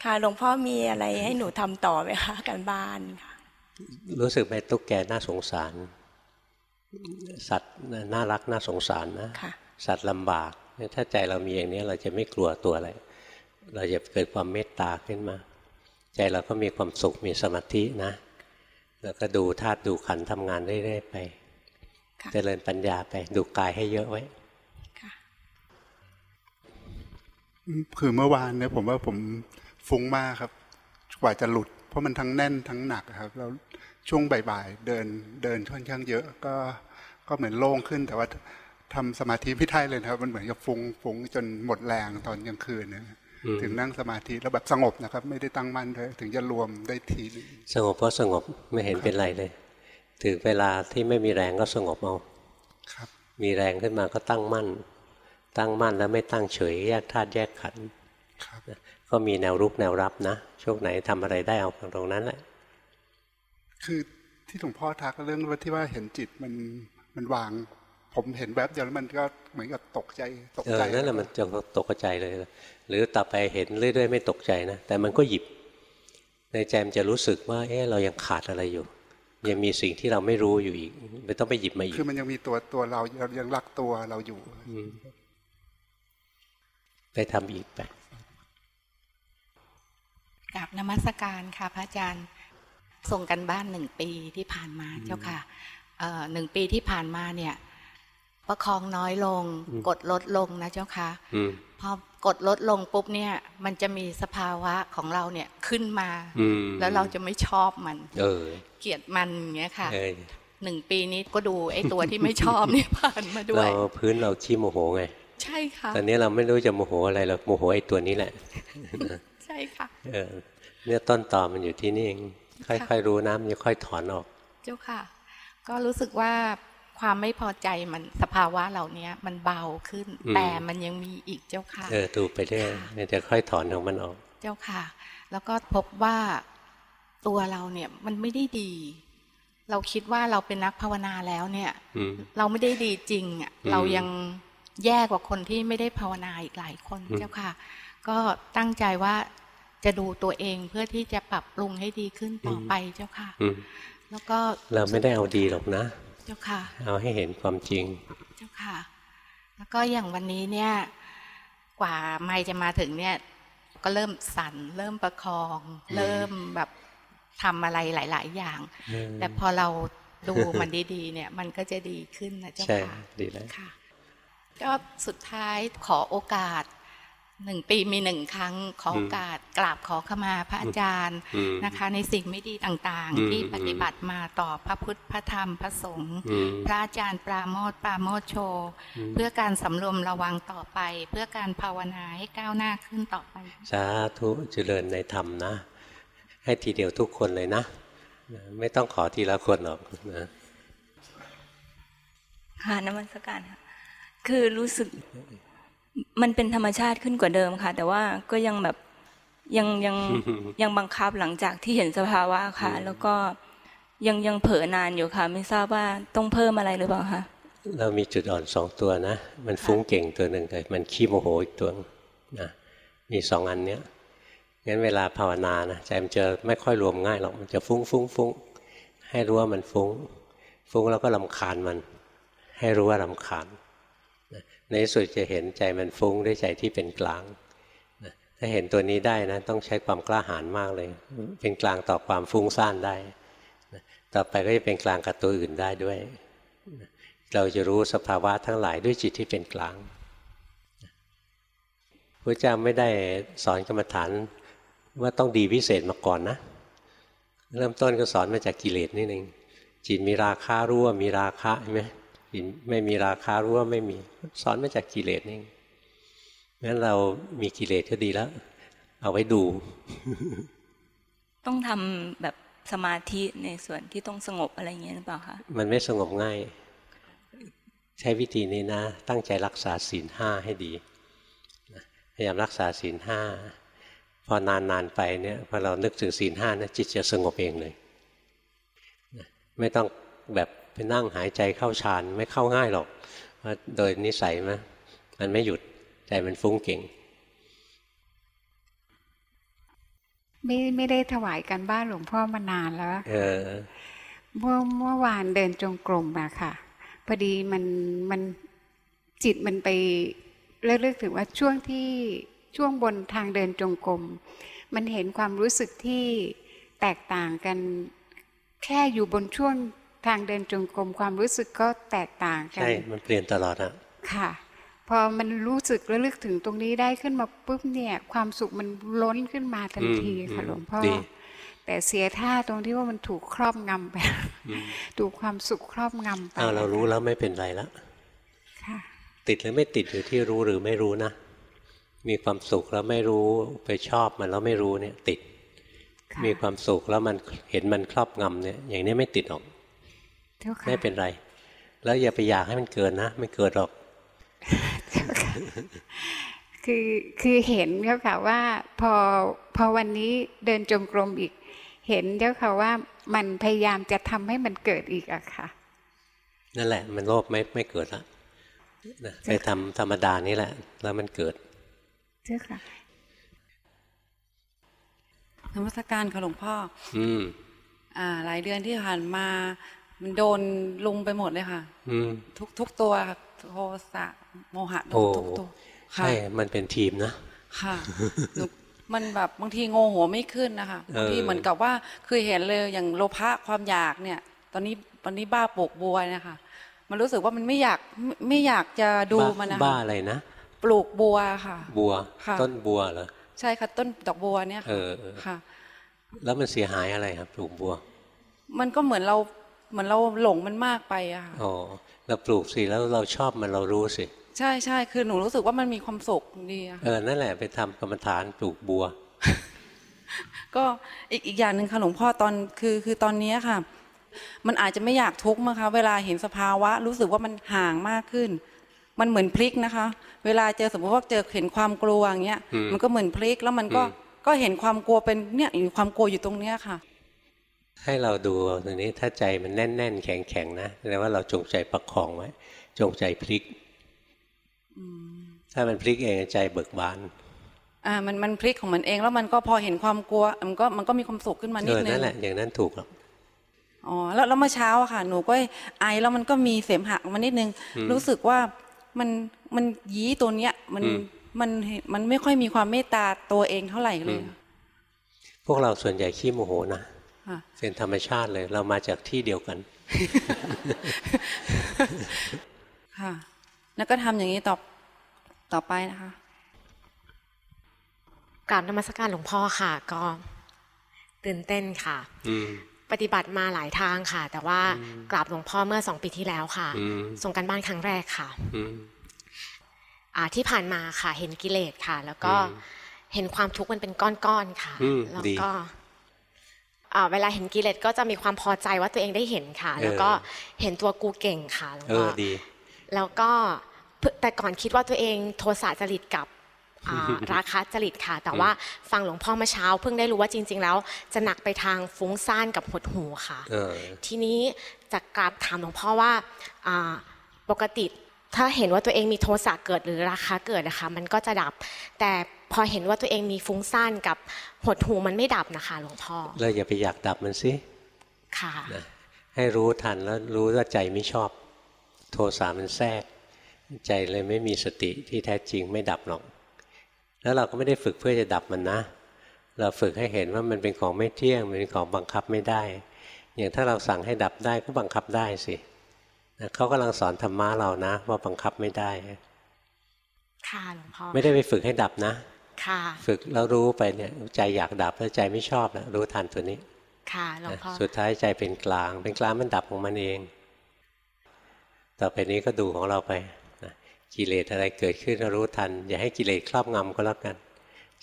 ค่ะหลวงพ่อมีอะไรให้หนูทำต่อไหมคะการบ้านค่ะรู้สึกไหมตุ๊กแกน่าสงสาร สัตว์น่ารักน่าสงสารนะ สัตว์ลำบาก ถ้าใจเรามีอย่างนี้เราจะไม่กลัวตัวอะไร เราจะเกิดความเมตตาขึ้นมา ใจเราก็มีความสุขมีสมาธินะ แล้วก็ดูธาตุดูขันทำงานเรื่อยๆไปเจริญปัญญาไปดูกายให้เยอะไว้คือเมื่อวานเนี่ยผมว่าผมฟุ้งมากครับ กว่าจะหลุด เพราะมันทั้งแน่นทั้งหนักครับ แล้วช่วงบ่ายๆเดินเดินค่อนข้างเยอะ ก็ก็เหมือนโล่งขึ้นแต่ว่า ทำสมาธิไม่ได้เลยครับ มันเหมือนกับฟุ้งฟุ้งจนหมดแรงตอนกลางคืนนะถึงนั่งสมาธิแล้วแบบสงบนะครับ ไม่ได้ตั้งมั่นเลยถึงจะรวมได้ทีสงบเพราะสงบไม่เห็นเป็นไรเลยถึงเวลาที่ไม่มีแรงก็สงบเอามีแรงขึ้นมาก็ตั้งมั่น ตั้งมั่นแล้วไม่ตั้งเฉยแยกธาตุแยกขันธ์ก็มีแนวรุกแนวรับนะช่วงไหนทำอะไรได้เอาตรงนั้นแหละ คือที่หลวงพ่อทักเรื่องว่าที่ว่าเห็นจิตมันมันวาง ผมเห็นแบบเดียวแล้วมันก็เหมือนกับตกใจตกใจนั่นแหละมันจะตกใจเลย หรือต่อไปเห็นเรื่อยๆไม่ตกใจนะ แต่มันก็หยิบ ในใจมันจะรู้สึกว่า เอ๊ะเรายังขาดอะไรอยู่ ยังมีสิ่งที่เราไม่รู้อยู่อีกไม่ต้องไปหยิบมาอีกคือมันยังมีตัวตัวเราเรายังรักตัวเราอยู่ไปทำอีกไปกราบนมัสการค่ะพระอาจารย์ส่งกันบ้านหนึ่งปีที่ผ่านมาเจ้าค่ะหนึ่งปีที่ผ่านมาเนี่ย ประคองน้อยลง กดลดลงนะเจ้าค่ะพอกดลดลงปุ๊บเนี่ย มันจะมีสภาวะของเราเนี่ยขึ้นมาแล้วเราจะไม่ชอบมันเออเกลียดมันอย่างเงี้ยค่ะหนึ่งปีนี้ก็ดูไอ้ตัวที่ไม่ชอบนี่ผ่านมาด้วยเราพื้นเราขี้โมโหไงใช่ค่ะตอนนี้เราไม่รู้จะโมโหอะไรเราโมโหไอ้ตัวนี้แหละ ใช่ค่ะเออเนี่ยต้นตอมันอยู่ที่นี่เองค่อยๆรู้นะมันจะค่อยถอนออก เจ้าค่ะ ก็รู้สึกว่าความไม่พอใจมันสภาวะเหล่านี้มันเบาขึ้น แต่มันยังมีอีกเจ้าค่ะ เออดูไปเรื่อยมันจะค่อยถอนของมันออก เจ้าค่ะ แล้วก็พบว่าตัวเราเนี่ยมันไม่ได้ดี เราคิดว่าเราเป็นนักภาวนาแล้วเนี่ย เราไม่ได้ดีจริงอะเรายังแย่กว่าคนที่ไม่ได้ภาวนาอีกหลายคนเจ้าค่ะ ก็ตั้งใจว่าจะดูตัวเองเพื่อที่จะปรับปรุงให้ดีขึ้นต่อไปเจ้าค่ะ แล้วก็เราไม่ได้เอาดีหรอกนะ เจ้าค่ะ เอาให้เห็นความจริง เจ้าค่ะ แล้วก็อย่างวันนี้เนี่ย กว่าไม่จะมาถึงเนี่ย ก็เริ่มสั่น เริ่มประคอง เริ่มแบบทำอะไรหลาย ๆ อย่าง แต่พอเราดูมันดีๆ เนี่ย มันก็จะดีขึ้นนะเจ้าค่ะ ดีแล้วค่ะ ก็สุดท้ายขอโอกาส หนึ่งปีมีหนึ่งครั้งขอโอกาสกราบขอขมาพระอาจารย์นะคะ ในสิ่งไม่ดีต่างๆ ที่ปฏิบัติมาต่อพระพุทธพระธรรมพระสงฆ์พระอาจารย์ปราโมทปราโมทโช เพื่อการสำรวมระวังต่อไป เพื่อการภาวนาให้ก้าวหน้าขึ้นต่อไป สาธุเจริญในธรรมนะ ให้ทีเดียวทุกคนเลยนะ ไม่ต้องขอทีละคนหรอกนะค่ะนมัสการค่ะคือรู้สึก มันเป็นธรรมชาติขึ้นกว่าเดิมค่ะ แต่ว่าก็ยังแบบยังยังยังบังคับหลังจากที่เห็นสภาวะค่ะ แล้วก็ยังยังเผลอนานอยู่ค่ะ ไม่ทราบว่าต้องเพิ่มอะไรหรือเปล่าคะเรามีจุดอ่อนสองตัวนะ มันฟุ้งเก่งตัวหนึ่งแต่มันขี้โมโหอีกตัวนะมีสองอันเนี้ยงั้นเวลาภาวนานะใจมันจะไม่ค่อยรวมง่ายหรอกมันจะฟุ้งฟุ้งฟุ้งให้รู้ว่ามันฟุ้ง ฟุ้งแล้วก็ลำคาญมัน ให้รู้ว่าลำคาญ ในสุดจะเห็นใจมันฟุ้งด้วยใจที่เป็นกลาง ถ้าเห็นตัวนี้ได้นะ ต้องใช้ความกล้าหาญมากเลย เป็นกลางต่อความฟุ้งซ่านได้ ต่อไปก็จะเป็นกลางกับตัวอื่นได้ด้วย เราจะรู้สภาวะทั้งหลายด้วยจิตที่เป็นกลางพระเจ้าไม่ได้สอนกรรมฐานว่าต้องดีพิเศษมาก่อนนะ เริ่มต้นก็สอนมาจากกิเลสนี่เองจิตมีราคารู้ว่ามีราคะใช่ไหม ไม่มีราคารู้ว่าไม่มีสอนมาจากกิเลสนี่งั้นเรามีกิเลสก็ดีแล้ว เอาไว้ดู ต้องทำแบบสมาธิในส่วนที่ต้องสงบอะไรเงี้ยหรือเปล่าคะมันไม่สงบง่าย ใช้วิธีนี้นะ ตั้งใจรักษาศีลห้าให้ดีพยายามรักษาศีลห้าพอนานๆไปเนี่ยพอเรานึกถึงศีลห้านะจิตจะสงบเองเลย ไม่ต้องแบบ ไปนั่งหายใจเข้าฌานไม่เข้าง่ายหรอกว่าโดยนิสัยมมันไม่หยุดใจมันฟุ้งเก่ง ไม่ไม่ได้ถวายกันบ้านหลวงพ่อมานานแล้วเออเมื่อเมื่อวานเดินจงกรมมาค่ะพอดีมันมันจิตมันไปเลือกถึงว่าช่วงที่ช่วงบนทางเดินจงกรมมันเห็นความรู้สึกที่แตกต่างกันแค่อยู่บนช่วง ทางเดินจงกรมความรู้สึกก็แตกต่างกันใช่มันเปลี่ยนตลอดอะค่ะ พอมันรู้สึกระลึกถึงตรงนี้ได้ขึ้นมาปุ๊บเนี่ย ความสุขมันล้นขึ้นมาทันทีค่ะหลวงพ่อแต่เสียท่าตรงที่ว่ามันถูกครอบงำไปถูกความสุขครอบงำไปเรารู้แล้วไม่เป็นไรแล้วติดหรือไม่ติดอยู่ที่รู้หรือไม่รู้นะมีความสุขแล้วไม่รู้ไปชอบมันแล้วไม่รู้เนี่ยติด มีความสุขแล้วมันเห็นมันครอบงำเนี่ย อย่างนี้ไม่ติดหรอก ไม่เป็นไร แล้วอย่าไปอยากให้มันเกิดนะ ไม่เกิดหรอกคือคือเห็นเจ้าค่ะว่าพอพอวันนี้เดินจงกรมอีก เห็นเจ้าค่ะว่ามันพยายามจะทำให้มันเกิดอีกอะค่ะ นั่นแหละ มันโลภไม่ไม่เกิดละไปทำธรรมดานี่แหละ แล้วมันเกิดเจ้าค่ะนมัสการค่ะหลวงพ่อ อืม อ่า หลายเดือนที่ผ่านมา มันโดนลุมไปหมดเลยค่ะทุกทุกตัวโทสะโมหะทุกตัวใช่มันเป็นทีมนะค่ะมันแบบบางทีงงหัวไม่ขึ้นนะคะบางทีเหมือนกับว่าคือเห็นเลยอย่างโลภะความอยากเนี่ย ตอนนี้ตอนนี้บ้าปลูกบัวนะคะ มันรู้สึกว่ามันไม่อยากไม่อยากจะดูมันนะบ้าอะไรนะปลูกบัวค่ะ บัวต้นบัวเหรอใช่ค่ะต้นดอกบัวเนี่ยค่ะแล้วมันเสียหายอะไรครับปลูกบัว มันก็เหมือนเรา เหมือนเราหลงมันมากไปอะค่ะอ๋อเราปลูกสิแล้วเราชอบมันเรารู้สิ ใช่ใช่คือหนูรู้สึกว่ามันมีความสุขดีอะเออนั่นแหละไปทำกรรมฐานปลูกบัว ก็อีกอีกอย่างหนึ่งค่ะหลวงพ่อตอนคือคือตอนนี้ค่ะ มันอาจจะไม่อยากทุกข์มั้งคะเวลาเห็นสภาวะ รู้สึกว่ามันห่างมากขึ้น มันเหมือนพลิกนะคะ เวลาเจอสมมติว่าเจอเห็นความกลัวอย่างเงี้ยมันก็เหมือนพลิกแล้วมันก็ก็เห็นความกลัวเป็นเนี่ยอยู่ความกลัวอยู่ตรงเนี้ยค่ะ ให้เราดูตรงนี้ถ้าใจมันแน่น ๆ แข็งๆนะแสดงว่าเราจงใจประคองไว้ จงใจพลิกถ้ามันพลิกเองใจเบิกบานอ่ามันมันพลิกของมันเองแล้วมันก็พอเห็นความกลัว มันก็มันก็มีความสุขขึ้นมานิดนึงนั่นแหละอย่างนั้นถูกหรอกอ๋อแล้วแล้วเมื่อเช้าอะค่ะ หนูก็ไอแล้วมันก็มีเสมหะมานิดนึง รู้สึกว่ามันมันยี้ตัวเนี้ย มันมันมันไม่ค่อยมีความเมตตาตัวเองเท่าไหร่เลย พวกเราส่วนใหญ่ขี้โมโหนะ เป็นธรรมชาติเลย เรามาจากที่เดียวกันค่ะ แล้วก็ทำอย่างนี้ต่อต่อไปนะคะกราบนมัสการหลวงพ่อค่ะ ก็ตื่นเต้นค่ะปฏิบัติมาหลายทางค่ะ แต่ว่ากราบหลวงพ่อเมื่อสองปีที่แล้วค่ะ ส่งกันบ้านครั้งแรกค่ะอ่าที่ผ่านมาค่ะ เห็นกิเลสค่ะ แล้วก็เห็นความทุกข์มันเป็นก้อนๆค่ะ แล้วก็ เวลาเห็นกิเลสก็จะมีความพอใจว่าตัวเองได้เห็นค่ะ แล้วก็เห็นตัวกูเก่งค่ะแล้วก็แล้วก็แต่ก่อนคิดว่าตัวเองโทสะจริตกับราคาจริตค่ะ แต่ว่าฟังหลวงพ่อเมื่อเช้า เพิ่งได้รู้ว่าจริง ๆ แล้ว จะหนักไปทางฟุ้งซ่านกับหดหูค่ะทีนี้จะกราบถามหลวงพ่อว่าปกติถ้าเห็นว่าตัวเองมีโทสะเกิดหรือราคาเกิดนะคะ มันก็จะดับแต่ พอเห็นว่าตัวเองมีฟุ้งซ่านกับหดหูมันไม่ดับนะคะ หลวงพ่อเราอย่าไปอยากดับมันสิค่ะให้รู้ทันแล้วรู้ว่าใจไม่ชอบ โทสะมันแทรก ใจเลยไม่มีสติที่แท้จริงไม่ดับหรอก แล้วเราก็ไม่ได้ฝึกเพื่อจะดับมันนะ เราฝึกให้เห็นว่ามันเป็นของไม่เที่ยงมันเป็นของบังคับไม่ได้ อย่างถ้าเราสั่งให้ดับได้ก็บังคับได้สิเขากำลังสอนธรรมะเรานะ ว่าบังคับไม่ได้ค่ะหลวงพ่อไม่ได้ไปฝึกให้ดับนะค่ะ ฝึกแล้วรู้ไปเนี่ยใจอยากดับแล้วใจไม่ชอบนะรู้ทันตัวนี้ ค่ะหลวงพ่อสุดท้ายใจเป็นกลาง เป็นกลางมันดับของมันเอง ต่อไปนี้ก็ดูของเราไปกิเลสอะไรเกิดขึ้นรู้ทัน อย่าให้กิเลสครอบงำก็แล้วกัน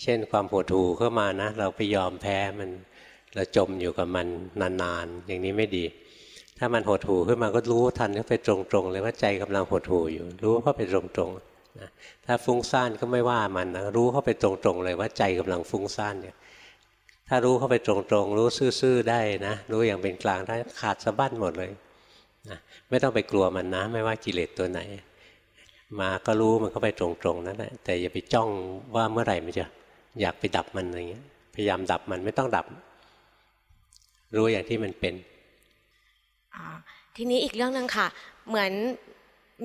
เช่นความหดหู่เข้ามานะ เราไปยอมแพ้มันเราจมอยู่กับมันนานๆอย่างนี้ไม่ดี ถ้ามันหดหู่ขึ้นมาก็รู้ทันก็ไปตรงๆเลยว่าใจกำลังหดหู่อยู่ รู้เข้าไปตรงๆ นะถ้าฟุ้งซ่านก็ไม่ว่ามันนะรู้เข้าไปตรงๆเลยว่าใจกำลังฟุ้งซ่านเนี่ยถ้ารู้เข้าไปตรงๆ รู้ซื่อๆได้นะรู้อย่างเป็นกลางได้ขาดสะบั้นหมดเลยนะไม่ต้องไปกลัวมันนะ ไม่ว่ากิเลสตัวไหน มาก็รู้มันก็ไปตรงๆนั่นแหละแต่อย่าไปจ้องว่าเมื่อไหร่มันจะอยากไปดับมันอะไรเงี้ยพยายามดับมันไม่ต้องดับ รู้อย่างที่มันเป็นทีนี้อีกเรื่องหนึ่งค่ะ เหมือน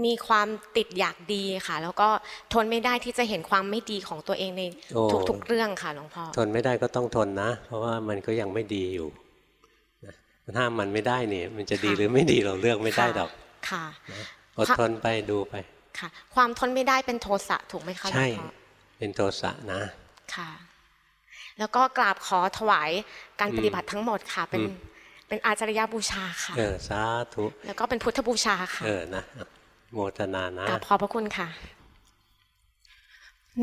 มีความติดอยากดีค่ะ แล้วก็ทนไม่ได้ที่จะเห็นความไม่ดีของตัวเองในทุกๆเรื่องค่ะหลวงพ่อทนไม่ได้ก็ต้องทนนะ เพราะว่ามันก็ยังไม่ดีอยู่ถ้ามันไม่ได้เนี่ยมันจะดีหรือไม่ดีเราเลือกไม่ได้ดอกค่ะอดทนไปดูไปค่ะ ความทนไม่ได้เป็นโทสะถูกไหมคะใช่เป็นโทสะนะค่ะ แล้วก็กราบขอถวายการปฏิบัติทั้งหมดค่ะเป็นเป็นอาจารยบูชาค่ะ เออ สาธุ แล้วก็เป็นพุทธบูชาค่ะ เออ นะ โมทนานะกราบขอบพระคุณค่ะ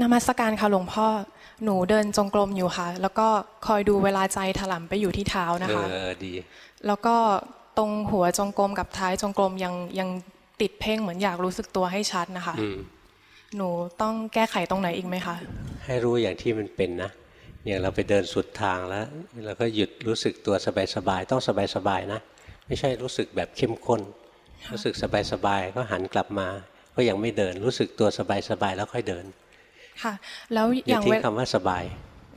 นมัสการค่ะหลวงพ่อหนูเดินจงกรมอยู่ค่ะ แล้วก็คอยดูเวลาใจถลำไปอยู่ที่เท้านะคะเออดี แล้วก็ตรงหัวจงกรมกับท้ายจงกรมยังยังติดเพ่งเหมือนอยากรู้สึกตัวให้ชัดนะคะหนูต้องแก้ไขตรงไหนอีกไหมคะ ให้รู้อย่างที่มันเป็นนะอย่างเราไปเดินสุดทางแล้วเราก็หยุดรู้สึกตัวสบายๆต้องสบายๆนะ ไม่ใช่รู้สึกแบบเข้มข้น รู้สึกสบายๆก็หันกลับมา ก็ยังไม่เดิน รู้สึกตัวสบายๆแล้วค่อยเดิน ค่ะ แล้วอย่างที่คำว่าสบาย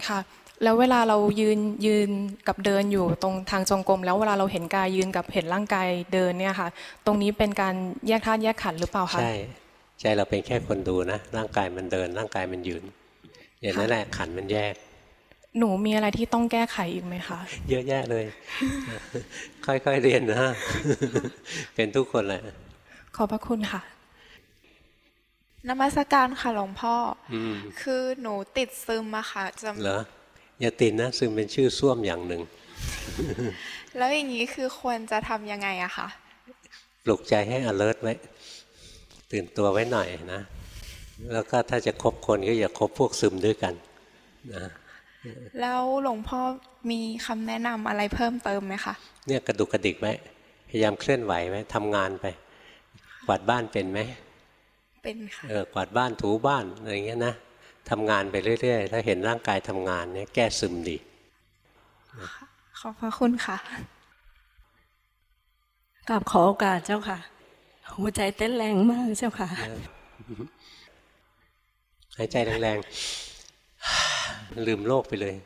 ค่ะแล้วเวลาเรายืนยืนกับเดินอยู่ตรงทางจงกรมแล้วเวลาเราเห็นกายยืนกับเห็นร่างกายเดินเนี่ยค่ะ ตรงนี้เป็นการแยกธาตุแยกขันหรือเปล่าคะใช่ใจเราเป็นแค่คนดูนะร่างกายมันเดิน ร่างกายมันยืน อย่างนั้นแหละขันมันแยก หนูมีอะไรที่ต้องแก้ไขอีกไหมคะ เยอะแยะเลย ค่อยๆเรียนนะเป็นทุกคนแหละ ขอบพระคุณค่ะนมัสการค่ะหลวงพ่อคือหนูติดซึมอะค่ะจะเหรออย่าติดนะซึ่งเป็นชื่อส้วมอย่างหนึ่ง แล้วอย่างนี้คือควรจะทำยังไงอะคะปลุกใจให้ alert ไว้ ตื่นตัวไว้หน่อยนะ แล้วก็ถ้าจะคบคนก็อย่าคบพวกซึมด้วยกันนะ แล้วหลวงพ่อมีคำแนะนำอะไรเพิ่มเติมไหมคะเนี่ยกระดุกกระดิกไว้พยายามเคลื่อนไหวไหมทำงานไป กวาดบ้านเป็นไหมเป็นค่ะเออกวาดบ้านถูบ้านอะไรเงี้ยนะทำงานไปเรื่อยๆ ถ้าเห็นร่างกายทำงานเนี่ยแก้ซึมดีขอบพระคุณค่ะกราบขอโอกาสเจ้าค่ะ หัวใจเต้นแรงมากเจ้าค่ะหายใจแรงๆ ลืมโลกไปเลย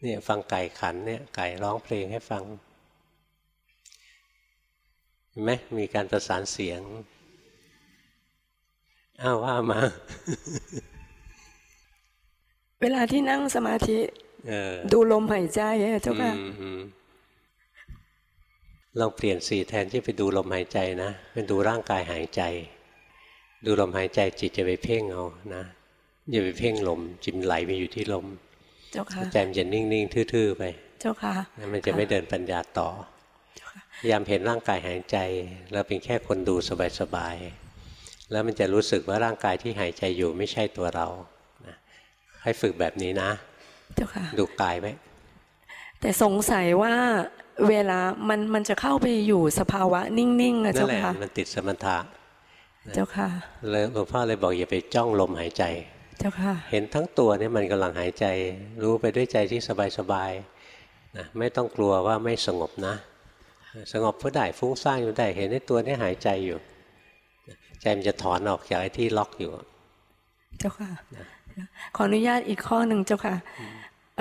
เนี่ยฟังไก่ขันเนี่ยไก่ร้องเพลงให้ฟังเห็นไหมมีการประสานเสียงอ้าวว่ามา เวลาที่นั่งสมาธิดูลมหายใจเจ้าค่ะลองเปลี่ยนสีแทนที่ไปดูลมหายใจนะเป็นดูร่างกายหายใจ ดูลมหายใจจิตจะไปเพ่งเอานะ อย่าไปเพ่งลมจิมไหลไปอยู่ที่ลม เจ้าค่ะใจมันจะนิ่งๆทื่อๆไป เจ้าค่ะมันจะไม่เดินปัญญาต่อพยายามเห็นร่างกายหายใจ เราเป็นแค่คนดูสบายๆแล้วมันจะรู้สึกว่าร่างกายที่หายใจอยู่ไม่ใช่ตัวเราให้ฝึกแบบนี้นะ เจ้าค่ะ ดูกายไว้แต่สงสัยว่าเวลามันมันจะเข้าไปอยู่สภาวะนิ่งๆอะเจ้าค่ะ มันติดสมถะเจ้าค่ะเลยหลวงพ่อเลยบอกอย่าไปจ้องลมหายใจ เจ้าค่ะ เห็นทั้งตัวนี่มันกำลังหายใจ รู้ไปด้วยใจที่สบายๆนะไม่ต้องกลัวว่าไม่สงบนะ สงบก็ได้ฟุ้งซ่านก็ได้เห็นในตัวนี้หายใจอยู่ ใจมันจะถอนออกจากไอ้ที่ล็อกอยู่ เจ้าค่ะ ขออนุญาตอีกข้อหนึ่งเจ้าค่ะเ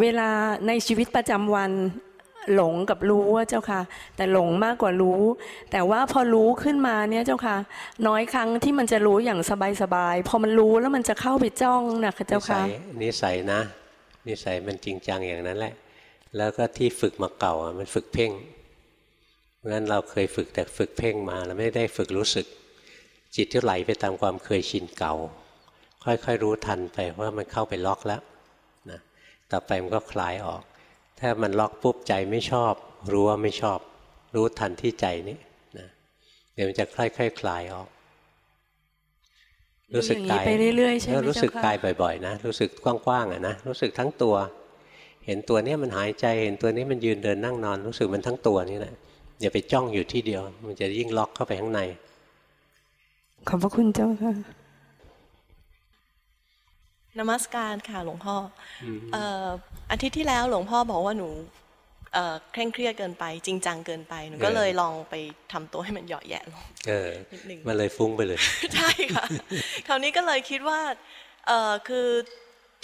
เวลาในชีวิตประจำวัน หลงกับรู้ว่าเจ้าค่ะ แต่หลงมากกว่ารู้ แต่ว่าพอรู้ขึ้นมาเนี่ยเจ้าค่ะ น้อยครั้งที่มันจะรู้อย่างสบายๆพอมันรู้แล้วมันจะเข้าไปจ้องนะคะเจ้าค่ะนิสัยนะ นิสัยมันจริงจังอย่างนั้นแหละ แล้วก็ที่ฝึกมาเก่ามันฝึกเพ่งเพราะฉะนั้นเราเคยฝึกแต่ฝึกเพ่งมาเราไม่ได้ฝึกรู้สึก จิตที่ไหลไปตามความเคยชินเก่า ค่อยๆรู้ทันไปว่ามันเข้าไปล็อกแล้วนะต่อไปมันก็คลายออก ถ้ามันล็อกปุ๊บใจไม่ชอบ รู้ว่าไม่ชอบ รู้ทันที่ใจนี้นะเดี๋ยวมันจะค่อยๆคคลายออก รู้สึกกายไปเรื่อยๆใช่ไหมรู้สึกกายบ่อยๆนะรู้สึกกว้างๆอะนะรู้สึกทั้งตัว เห็นตัวนี้มันหายใจเห็นตัวนี้มันยืนเดินนั่งนอน รู้สึกมันทั้งตัวนี่แหละอย่าไปจ้องอยู่ที่เดียว มันจะยิ่งล็อกเข้าไปข้างในขอบพระคุณเจ้าค่ะ นมัสการค่ะหลวงพ่ออาทิตย์ที่แล้วหลวงพ่อบอกว่าหนูเคร่งเครียดเกินไป จริงจังเกินไปหนูก็เลยลองไปทำตัวให้มันเหยาะแยะลงนิดนึงมันเลยฟุ้งไปเลย ใช่ค่ะ คราวนี้ก็เลยคิดว่าคือ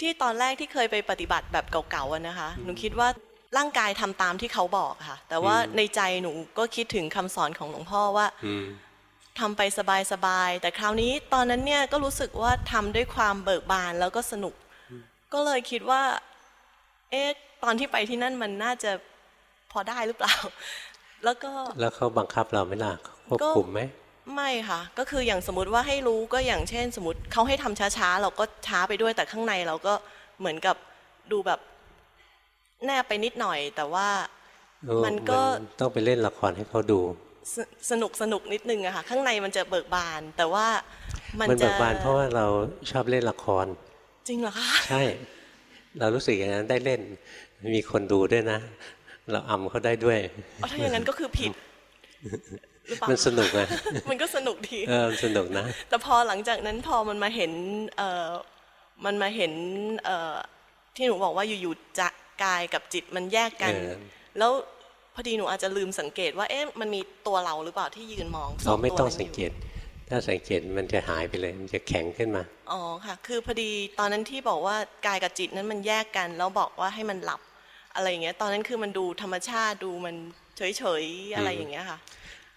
ที่ตอนแรกที่เคยไปปฏิบัติแบบเก่าๆนะคะ หนูคิดว่าร่างกายทำตามที่เขาบอกค่ะ แต่ว่าในใจหนูก็คิดถึงคำสอนของหลวงพ่อว่า ทำไปสบายๆแต่คราวนี้ตอนนั้นเนี่ยก็รู้สึกว่าทำด้วยความเบิกบานแล้วก็สนุก ก็เลยคิดว่า เอ๊ะตอนที่ไปที่นั่นมันน่าจะพอได้หรือเปล่า แล้วก็แล้วเขาบังคับเราไหมล่ะควบคุมไหมไม่ค่ะ ก็คืออย่างสมมติว่าให้รู้ก็อย่างเช่น สมมติเขาให้ทำช้าๆ เราก็ช้าไปด้วยแต่ข้างในเราก็เหมือนกับดูแบบแนบไปนิดหน่อย แต่ว่ามันก็ต้องไปเล่นละครให้เขาดู สนุกสนุกนิดนึงอะค่ะข้างในมันจะเบิกบาน แต่ว่ามันจะเบิกบานเพราะว่าเราชอบเล่นละคร จริงเหรอคะใช่ เรารู้สึกอย่างนั้นได้เล่น มีคนดูด้วยนะ เราอำเขาได้ด้วยถ้าอย่างนั้นก็คือผิดมันสนุกนะมันก็สนุกดีเออสนุกนะ แต่พอหลังจากนั้นพอมันมาเห็นเออมันมาเห็นเออที่หนูบอกว่าอยู่ๆจะกายกับจิตมันแยกกัน แล้ว พอดีหนูอาจจะลืมสังเกตว่าเอ๊ะมันมีตัวเราหรือเปล่าที่ยืนมองเราไม่ต้องสังเกต ถ้าสังเกตมันจะหายไปเลย มันจะแข็งขึ้นมาอ๋อค่ะ คือพอดีตอนนั้นที่บอกว่ากายกับจิตนั้นมันแยกกัน แล้วบอกว่าให้มันหลับอะไรอย่างเงี้ย ตอนนั้นคือมันดูธรรมชาติดูมันเฉยๆอะไรอย่างเงี้ยค่ะ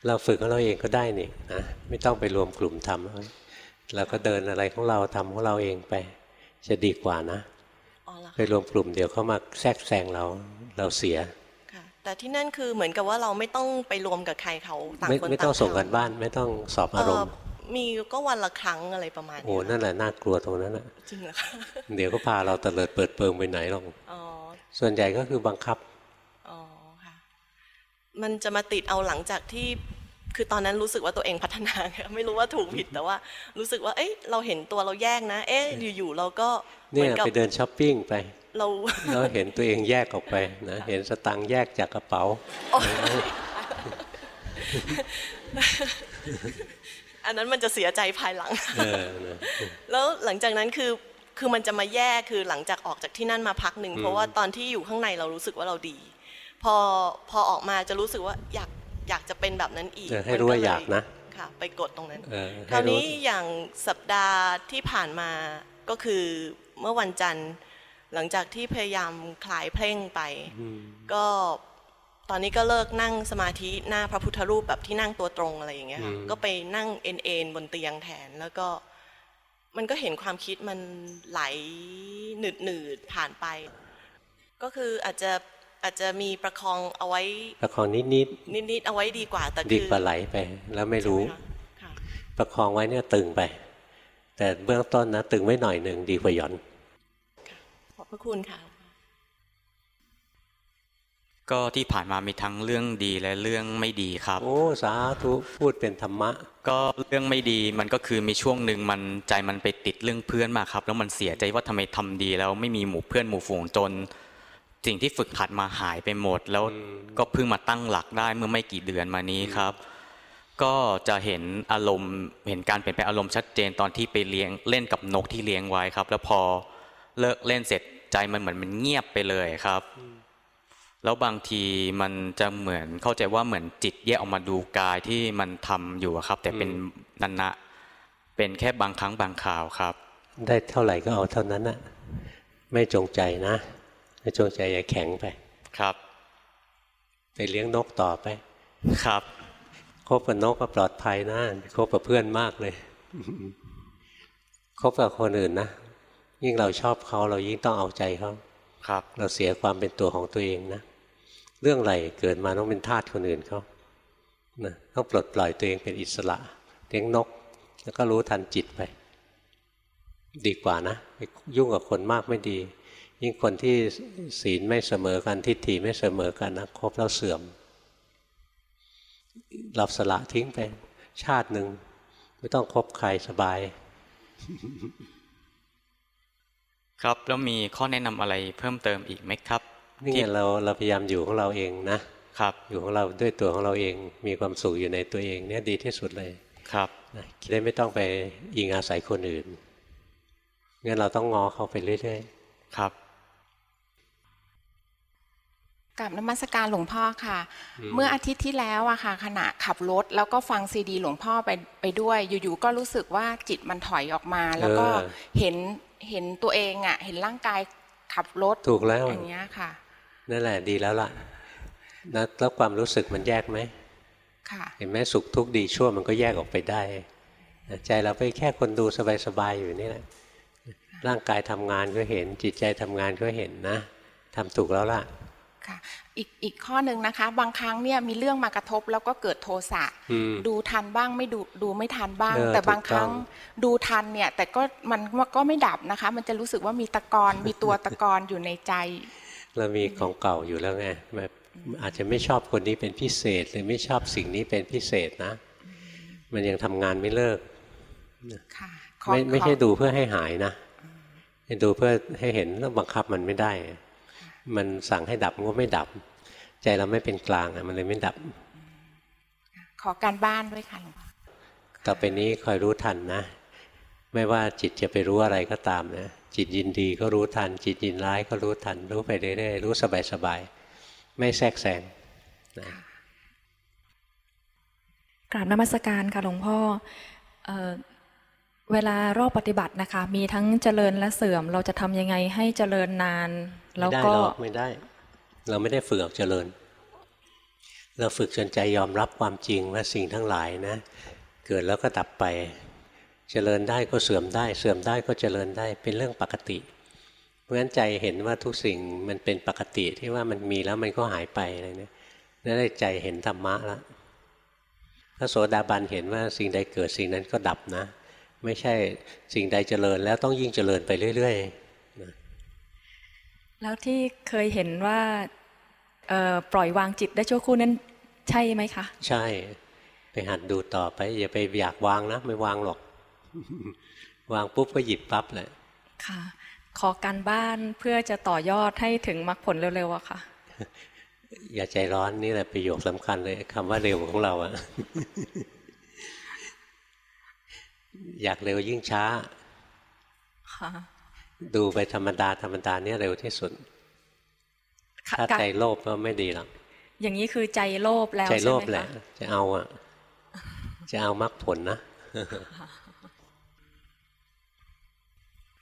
เราฝึกของเราเองก็ได้นี่นะไม่ต้องไปรวมกลุ่มทำแล้วก็เดินอะไรของเราทำของเราเองไป จะดีกว่านะไปรวมกลุ่มเดี๋ยวเขามาแทรกแซงเราเราเสีย แต่ที่นั่นคือเหมือนกับว่าเราไม่ต้องไปรวมกับใครเขาต่างคนต่างไม่ต้องส่งกันบ้านไม่ต้องสอบอารมณ์มีก็วันละครั้งอะไรประมาณโอ้นั่นแหละน่ากลัวตรงนั้นแหละจริงเหรอคะเดี๋ยวก็พาเราเตลิดเปิดเปิงไปไหนหรอกส่วนใหญ่ก็คือบังคับอ๋อค่ะมันจะมาติดเอาหลังจากที่คือตอนนั้นรู้สึกว่าตัวเองพัฒนาไม่รู้ว่าถูกผิดแต่ว่า รู้สึกว่าเอ๊ะเราเห็นตัวเราแยกนะ เอ๊ะอยู่ๆเราก็เนี่ยไปเดินช้อปปิ้งไป เราเราเห็นตัวเองแยกออกไปนะเห็นสตังแยกจากกระเป๋าอันนั้นมันจะเสียใจภายหลังแล้วหลังจากนั้นคือคือมันจะมาแย่คือหลังจากออกจากที่นั่นมาพักหนึ่งเพราะว่าตอนที่อยู่ข้างในเรารู้สึกว่าเราดี พอพอออกมาจะรู้สึกว่าอยากอยากจะเป็นแบบนั้นอีกให้รู้ว่าอยากนะค่ะไปกดตรงนั้นคราวนี้อย่างสัปดาห์ที่ผ่านมาก็คือเมื่อวันจันทร์ หลังจากที่พยายามคลายเพลงไป ก็ตอนนี้ก็เลิกนั่งสมาธิหน้าพระพุทธรูปแบบที่นั่งตัวตรงอะไรอย่างเงี้ยค่ะก็ไปนั่งเอ็นเอ็นบนเตียงแทนแล้วก็มันก็เห็นความคิดมันไหลหนืดหนืดผ่านไป ก็คืออาจจะอาจจะมีประคองเอาไว้ ประคองนิดนิดนิดนิดเอาไว้ดีกว่าแต่ดีกว่าไหลไป แล้วไม่รู้ ประคองไว้เนี่ยตึงไป แต่เบื้องต้นนะตึงไว้หน่อยหนึ่งดีกว่าหย่อนขอบ พระคุณค่ะ ก็ที่ผ่านมามีทั้งเรื่องดีและเรื่องไม่ดีครับ โอ้สาธุพูดเป็นธรรมะ ก็เรื่องไม่ดีมันก็คือมีช่วงหนึ่งมันใจมันไปติดเรื่องเพื่อนมาครับ แล้วมันเสียใจว่าทำไมทำดีแล้วไม่มีหมู่เพื่อนหมู่ฝูงจนสิ่งที่ฝึกหัดมาหายไปหมด แล้วก็เพิ่งมาตั้งหลักได้เมื่อไม่กี่เดือนมานี้ครับ ก็จะเห็นอารมณ์เห็นการเปลี่ยนแปลงอารมณ์ชัดเจนตอนที่ไปเลี้ยงเล่นกับนกที่เลี้ยงไว้ครับ แล้วพอเลิกเล่นเสร็จ ใจมันเหมือนมันเงียบไปเลยครับ แล้วบางทีมันจะเหมือนเข้าใจว่าเหมือนจิตแยกออกมาดูกายที่มันทำอยู่ครับ แต่เป็นนันนะเป็นแค่บางครั้งบางคราวครับ ได้เท่าไหร่ก็เอาเท่านั้นนะไม่จงใจนะไม่จงใจอย่าแข็งไปครับ ไปเลี้ยงนกต่อไป ครับคบกับนกก็ปลอดภัยนะคบกับเพื่อนมากเลยคบกับคนอื่นนะ ยิ่งเราชอบเขาเรายิ่งต้องเอาใจเขาครับ เราเสียความเป็นตัวของตัวเองนะ เรื่องอะไรเกิดมาต้องเป็นทาสคนอื่นเขานะต้องปลดปล่อยตัวเองเป็นอิสระเลี้ยงนก แล้วก็รู้ทันจิตไป ดีกว่านะไปยุ่งกับคนมากไม่ดี ยิ่งคนที่ศีลไม่เสมอกันทิฏฐิไม่เสมอกันนะครบแล้วเสื่อมเราสละทิ้งไป ชาติหนึ่งไม่ต้องคบใครสบาย ครับแล้วมีข้อแนะนำอะไรเพิ่มเติมอีกไหมครับนี่ไงเราเราพยายามอยู่ของเราเองนะครับ อยู่ของเราด้วยตัวของเราเอง มีความสุขอยู่ในตัวเองเนี่ยดีที่สุดเลยครับได้ไม่ต้องไปอิงอาศัยคนอื่นงั้นเราต้องงอเขาไปเรื่อยๆครับกับนมัสการหลวงพ่อค่ะ เมื่ออาทิตย์ที่แล้วอะค่ะ ขณะขับรถแล้วก็ฟังซีดี หลวงพ่อไปไปด้วย อยู่ๆก็รู้สึกว่าจิตมันถอยออกมา แล้วก็เห็น เห็นตัวเองอะเห็นร่างกายขับรถถูกแล้วอย่างเงี้ยค่ะ นั่นแหละดีแล้วล่ะนะแล้วความรู้สึกมันแยกไหมค่ะ เห็นไหมสุขทุกข์ดีชั่วมันก็แยกออกไปได้ใจเราไปแค่คนดูสบายๆอยู่นี่แหละร่างกายทำงานก็เห็นจิตใจทำงานก็เห็นนะทำถูกแล้วล่ะค่ะ อีกอีกข้อหนึ่งนะคะ บางครั้งเนี่ยมีเรื่องมากระทบแล้วก็เกิดโทสะดูทันบ้างไม่ดูดูไม่ทันบ้าง แต่บางครั้งดูทันเนี่ยแต่ก็มันก็ไม่ดับนะคะ มันจะรู้สึกว่ามีตะกอนมีตัวตะกอนอยู่ในใจ เรามีของเก่าอยู่แล้วไงแบบอาจจะไม่ชอบคนนี้เป็นพิเศษ หรือไม่ชอบสิ่งนี้เป็นพิเศษนะ มันยังทำงานไม่เลิกไม่ไม่ใช่ดูเพื่อให้หายนะดูเพื่อให้เห็นแล้วบังคับมันไม่ได้ มันสั่งให้ดับก็ไม่ดับ ใจเราไม่เป็นกลางมันเลยไม่ดับ ขอการบ้านด้วยค่ะหลวงพ่อต่อไปนี้คอยรู้ทันนะ ไม่ว่าจิตจะไปรู้อะไรก็ตามนะ จิตยินดีก็รู้ทัน จิตยินร้ายก็รู้ทัน รู้ไปเรื่อยๆรู้สบายๆไม่แทรกแซงนะกราบนมัสการค่ะหลวงพ่อ เเวลารอบปฏิบัตินะคะ มีทั้งเจริญและเสื่อม เราจะทำยังไงให้เจริญนาน แล้วก็ไม่ได้ เราไม่ได้ฝึกเจริญ เราฝึกจนใจยอมรับความจริงว่าสิ่งทั้งหลายนะ เกิดแล้วก็ดับไป เจริญได้ก็เสื่อมได้ เสื่อมได้ก็เจริญได้เป็นเรื่องปกติ เพราะฉะนั้นใจเห็นว่าทุกสิ่งมันเป็นปกติที่ว่ามันมีแล้วมันก็หายไปอะไรเนี่ยนั่นได้ใจเห็นธรรมะแล้วพระโสดาบันเห็นว่าสิ่งใดเกิดสิ่งนั้นก็ดับนะ ไม่ใช่สิ่งใดเจริญแล้วต้องยิ่งเจริญไปเรื่อยๆนะแล้วที่เคยเห็นว่าปล่อยวางจิตได้ชั่วคู่นั้นใช่ไหมคะ ใช่ ไปหัดดูต่อไป อย่าไปอยากวางนะ ไม่วางหรอก วางปุ๊บก็หยิบปั๊บเลยค่ะ ขอการบ้านเพื่อจะต่อยอดให้ถึงมรรคผลเร็วๆอะค่ะ อย่าใจร้อนนี่แหละประโยคสำคัญเลยคำว่าเร็วของเราอะ อยากเร็วยิ่งช้าดูไปธรรมดาธรรมดาเนี่ยเร็วที่สุด ถ้าใจโลภก็ไม่ดีหรอก อย่างนี้คือใจโลภแล้วใจโลภแหละ จะเอาอะ จะเอามรรคผลนะ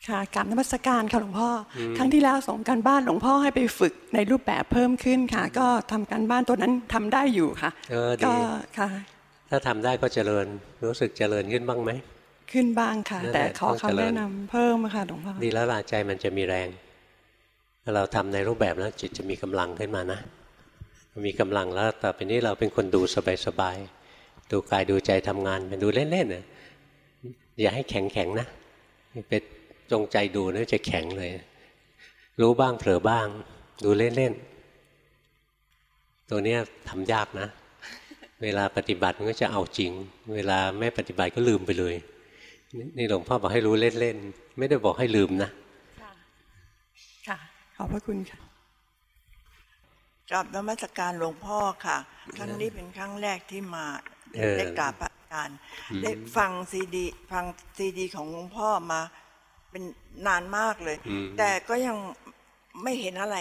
ค่ะกรรมนมัสการค่ะหลวงพ่อ ครั้งที่แล้วส่งการบ้านหลวงพ่อให้ไปฝึกในรูปแบบเพิ่มขึ้นค่ะ ก็ทำการบ้านตัวนั้นทำได้อยู่ค่ะ ก็ค่ะ ถ้าทำได้ก็เจริญ รู้สึกเจริญขึ้นบ้างไหม ขึ้นบ้างค่ะ แต่ขอคำแนะนำเพิ่มค่ะหลวงพ่อดีแล้วล่ะใจมันจะมีแรงเราทำในรูปแบบแล้วจิตจะมีกำลังขึ้นมานะมีกำลังแล้วต่อไปนี้เราเป็นคนดูสบายๆดูกายดูใจทำงานเป็นดูเล่นๆนะอย่าให้แข็งๆนะเป็นจงใจดูนะจะแข็งเลย รู้บ้างเผลอบ้าง ดูเล่นๆตัวนี้ทำยากนะ เวลาปฏิบัติมันก็จะเอาจริง เวลาไม่ปฏิบัติก็ลืมไปเลย นี่หลวงพ่อบอกให้รู้เล่นๆ ไม่ได้บอกให้ลืมนะค่ะขอบพระคุณค่ะกับนมัสการหลวงพ่อค่ะ ครั้งนี้เป็นครั้งแรกที่มาได้กราบอาจารย์ได้ฟังซีดีฟังซีดีของหลวงพ่อมาเป็นนานมากเลย แต่ก็ยังไม่เห็นอะไร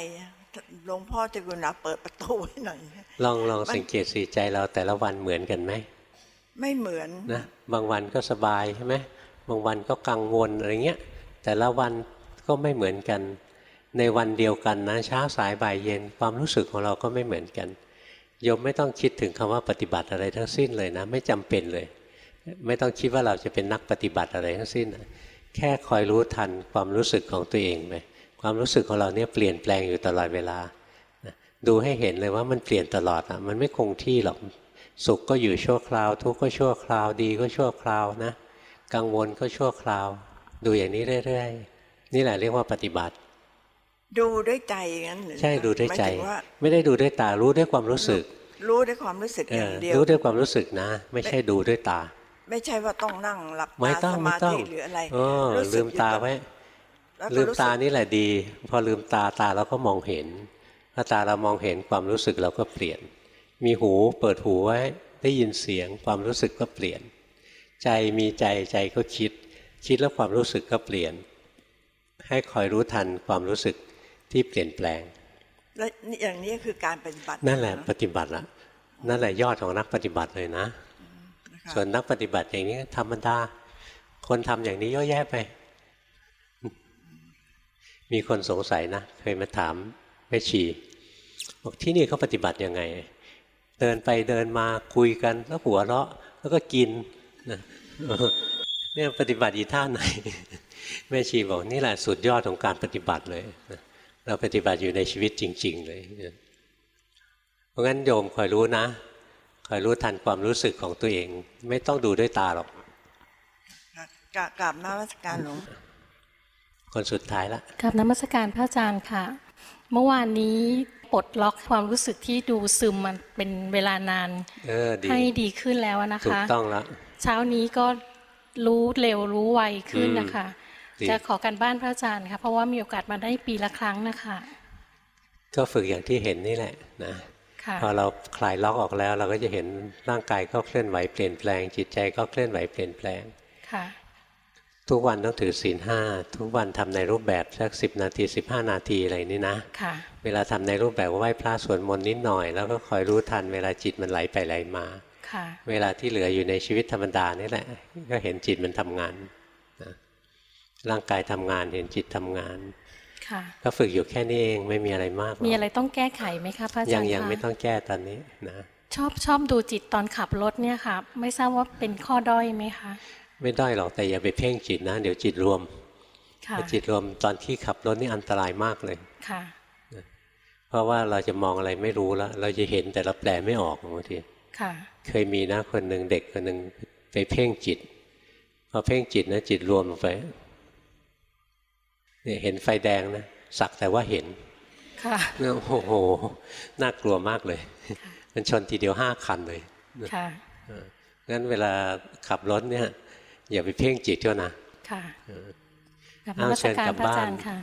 หลวงพ่อจะกุณาเปิดประตูให้หน่อยลองลองสังเกตสีใจเราแต่ละวันเหมือนกันไหม ไม่เหมือนนะบางวันก็สบายใช่ไหมบางวันก็กังวลอะไรเงี้ยแต่ละวันก็ไม่เหมือนกัน ในวันเดียวกันนะเช้าสายบ่ายเย็นความรู้สึกของเราก็ไม่เหมือนกันโยมไม่ต้องคิดถึงคำว่าปฏิบัติอะไรทั้งสิ้นเลยนะ ไม่จำเป็นเลย ไม่ต้องคิดว่าเราจะเป็นนักปฏิบัติอะไรทั้งสิ้น แค่คอยรู้ทันความรู้สึกของตัวเองไปความรู้สึกของเราเนี่ยเปลี่ยนแปลงอยู่ตลอดเวลาดูให้เห็นเลยว่ามันเปลี่ยนตลอดอะมันไม่คงที่หรอก สุขก็อยู่ชั่วคราว ทุกข์ก็ชั่วคราวดีก็ชั่วคราวนะ กังวลก็ชั่วคราว ดูอย่างนี้เรื่อยๆนี่แหละเรียกว่าปฏิบัติ ดูด้วยใจงั้นใช่ดูด้วยใจ ไม่ได้ดูด้วยตารู้ด้วยความรู้สึก รู้ด้วยความรู้สึกอย่างเดียวรู้ด้วยความรู้สึกนะ ไม่ใช่ดูด้วยตา ไม่ใช่ว่าต้องนั่งหลับตาสมาธิหรืออะไรลืมตาไว้ลืมตานี่แหละดี พอลืมตาตาเราก็มองเห็นถ้าตาเรามองเห็นความรู้สึกเราก็เปลี่ยน มีหูเปิดหูไว้ได้ยินเสียงความรู้สึกก็เปลี่ยน ใจมีใจใจก็คิด คิดแล้วความรู้สึกก็เปลี่ยน ให้คอยรู้ทันความรู้สึกที่เปลี่ยนแปลง และอย่างนี้คือการปฏิบัติ นั่นแหละปฏิบัติละนั่นแหละยอดของนักปฏิบัติเลยนะ ส่วนนักปฏิบัติอย่างนี้ธรรมดา คนทำอย่างนี้เยอะแยะไป มีคนสงสัยนะ เคยมาถามแม่ชีบอกที่นี่เขาปฏิบัติยังไง เดินไปเดินมาคุยกันแล้วหัวเราะแล้วก็กินเนี่ยปฏิบัติอีท่าไหนแม่ชีบอกนี่แหละสุดยอดของการปฏิบัติเลยเราปฏิบัติอยู่ในชีวิตจริง ๆ เลย เพราะงั้นโยมคอยรู้นะคอยรู้ทันความรู้สึกของตัวเอง ไม่ต้องดูด้วยตาหรอกกราบนมัสการหลวงคนสุดท้ายละกราบนมัสการพระอาจารย์ค่ะ เมื่อวานนี้ ปลดล็อกความรู้สึกที่ดูซึมมันเป็นเวลานานให้ดีขึ้นแล้วนะคะถูกต้องแล้วเช้านี้ก็รู้เร็วรู้ไวขึ้นนะคะ จะขอการบ้านพระอาจารย์ค่ะเพราะว่ามีโอกาสมาได้ปีละครั้งนะคะก็ฝึกอย่างที่เห็นนี่แหละนะพอเราคลายล็อกออกแล้ว เราก็จะเห็นร่างกายก็เคลื่อนไหวเปลี่ยนแปลง จิตใจก็เคลื่อนไหวเปลี่ยนแปลงค่ะ ทุกวันต้องถือศีลห้าทุกวันทำในรูปแบบสักสิบนาทีสิบห้านาทีอะไรนี่นะค่ะเวลาทำในรูปแบบว่าไหว้พระสวดมนต์นิดหน่อย แล้วก็คอยรู้ทันเวลาจิตมันไหลไปไหลมาเวลาที่เหลืออยู่ในชีวิตธรรมดานี่แหละ ก็เห็นจิตมันทำงานนะร่างกายทำงานเห็นจิตทำงานก็ฝึกอยู่แค่นี้เองไม่มีอะไรมาก มีอะไรต้องแก้ไขไหมคะพระอาจารย์ยังยังไม่ต้องแก้ตอนนี้นะชอบชอบดูจิตตอนขับรถเนี่ยค่ะ ไม่ทราบว่าเป็นข้อด้อยไหมคะ ไม่ด้อยหรอกแต่อย่าไปเพ่งจิตนะ เดี๋ยวจิตรวมจิตรวมตอนที่ขับรถนี่อันตรายมากเลยค่ะเพราะว่าเราจะมองอะไรไม่รู้แล้ว เราจะเห็นแต่เราแปลไม่ออกบางทีเคยมีนะคนหนึ่งเด็กคนหนึ่งไปเพ่งจิตพอเพ่งจิตนะจิตรวมลงไปเนี่ยเห็นไฟแดงนะสักแต่ว่าเห็นค่ะโอ้โหน่ากลัวมากเลย มันชนทีเดียวห้าคันเลยค่ะงั้นเวลาขับรถเนี่ย อย่าไปเพ่งจิตเท่านะค่ะกับนมัสการพระอาจารย์ค่ะ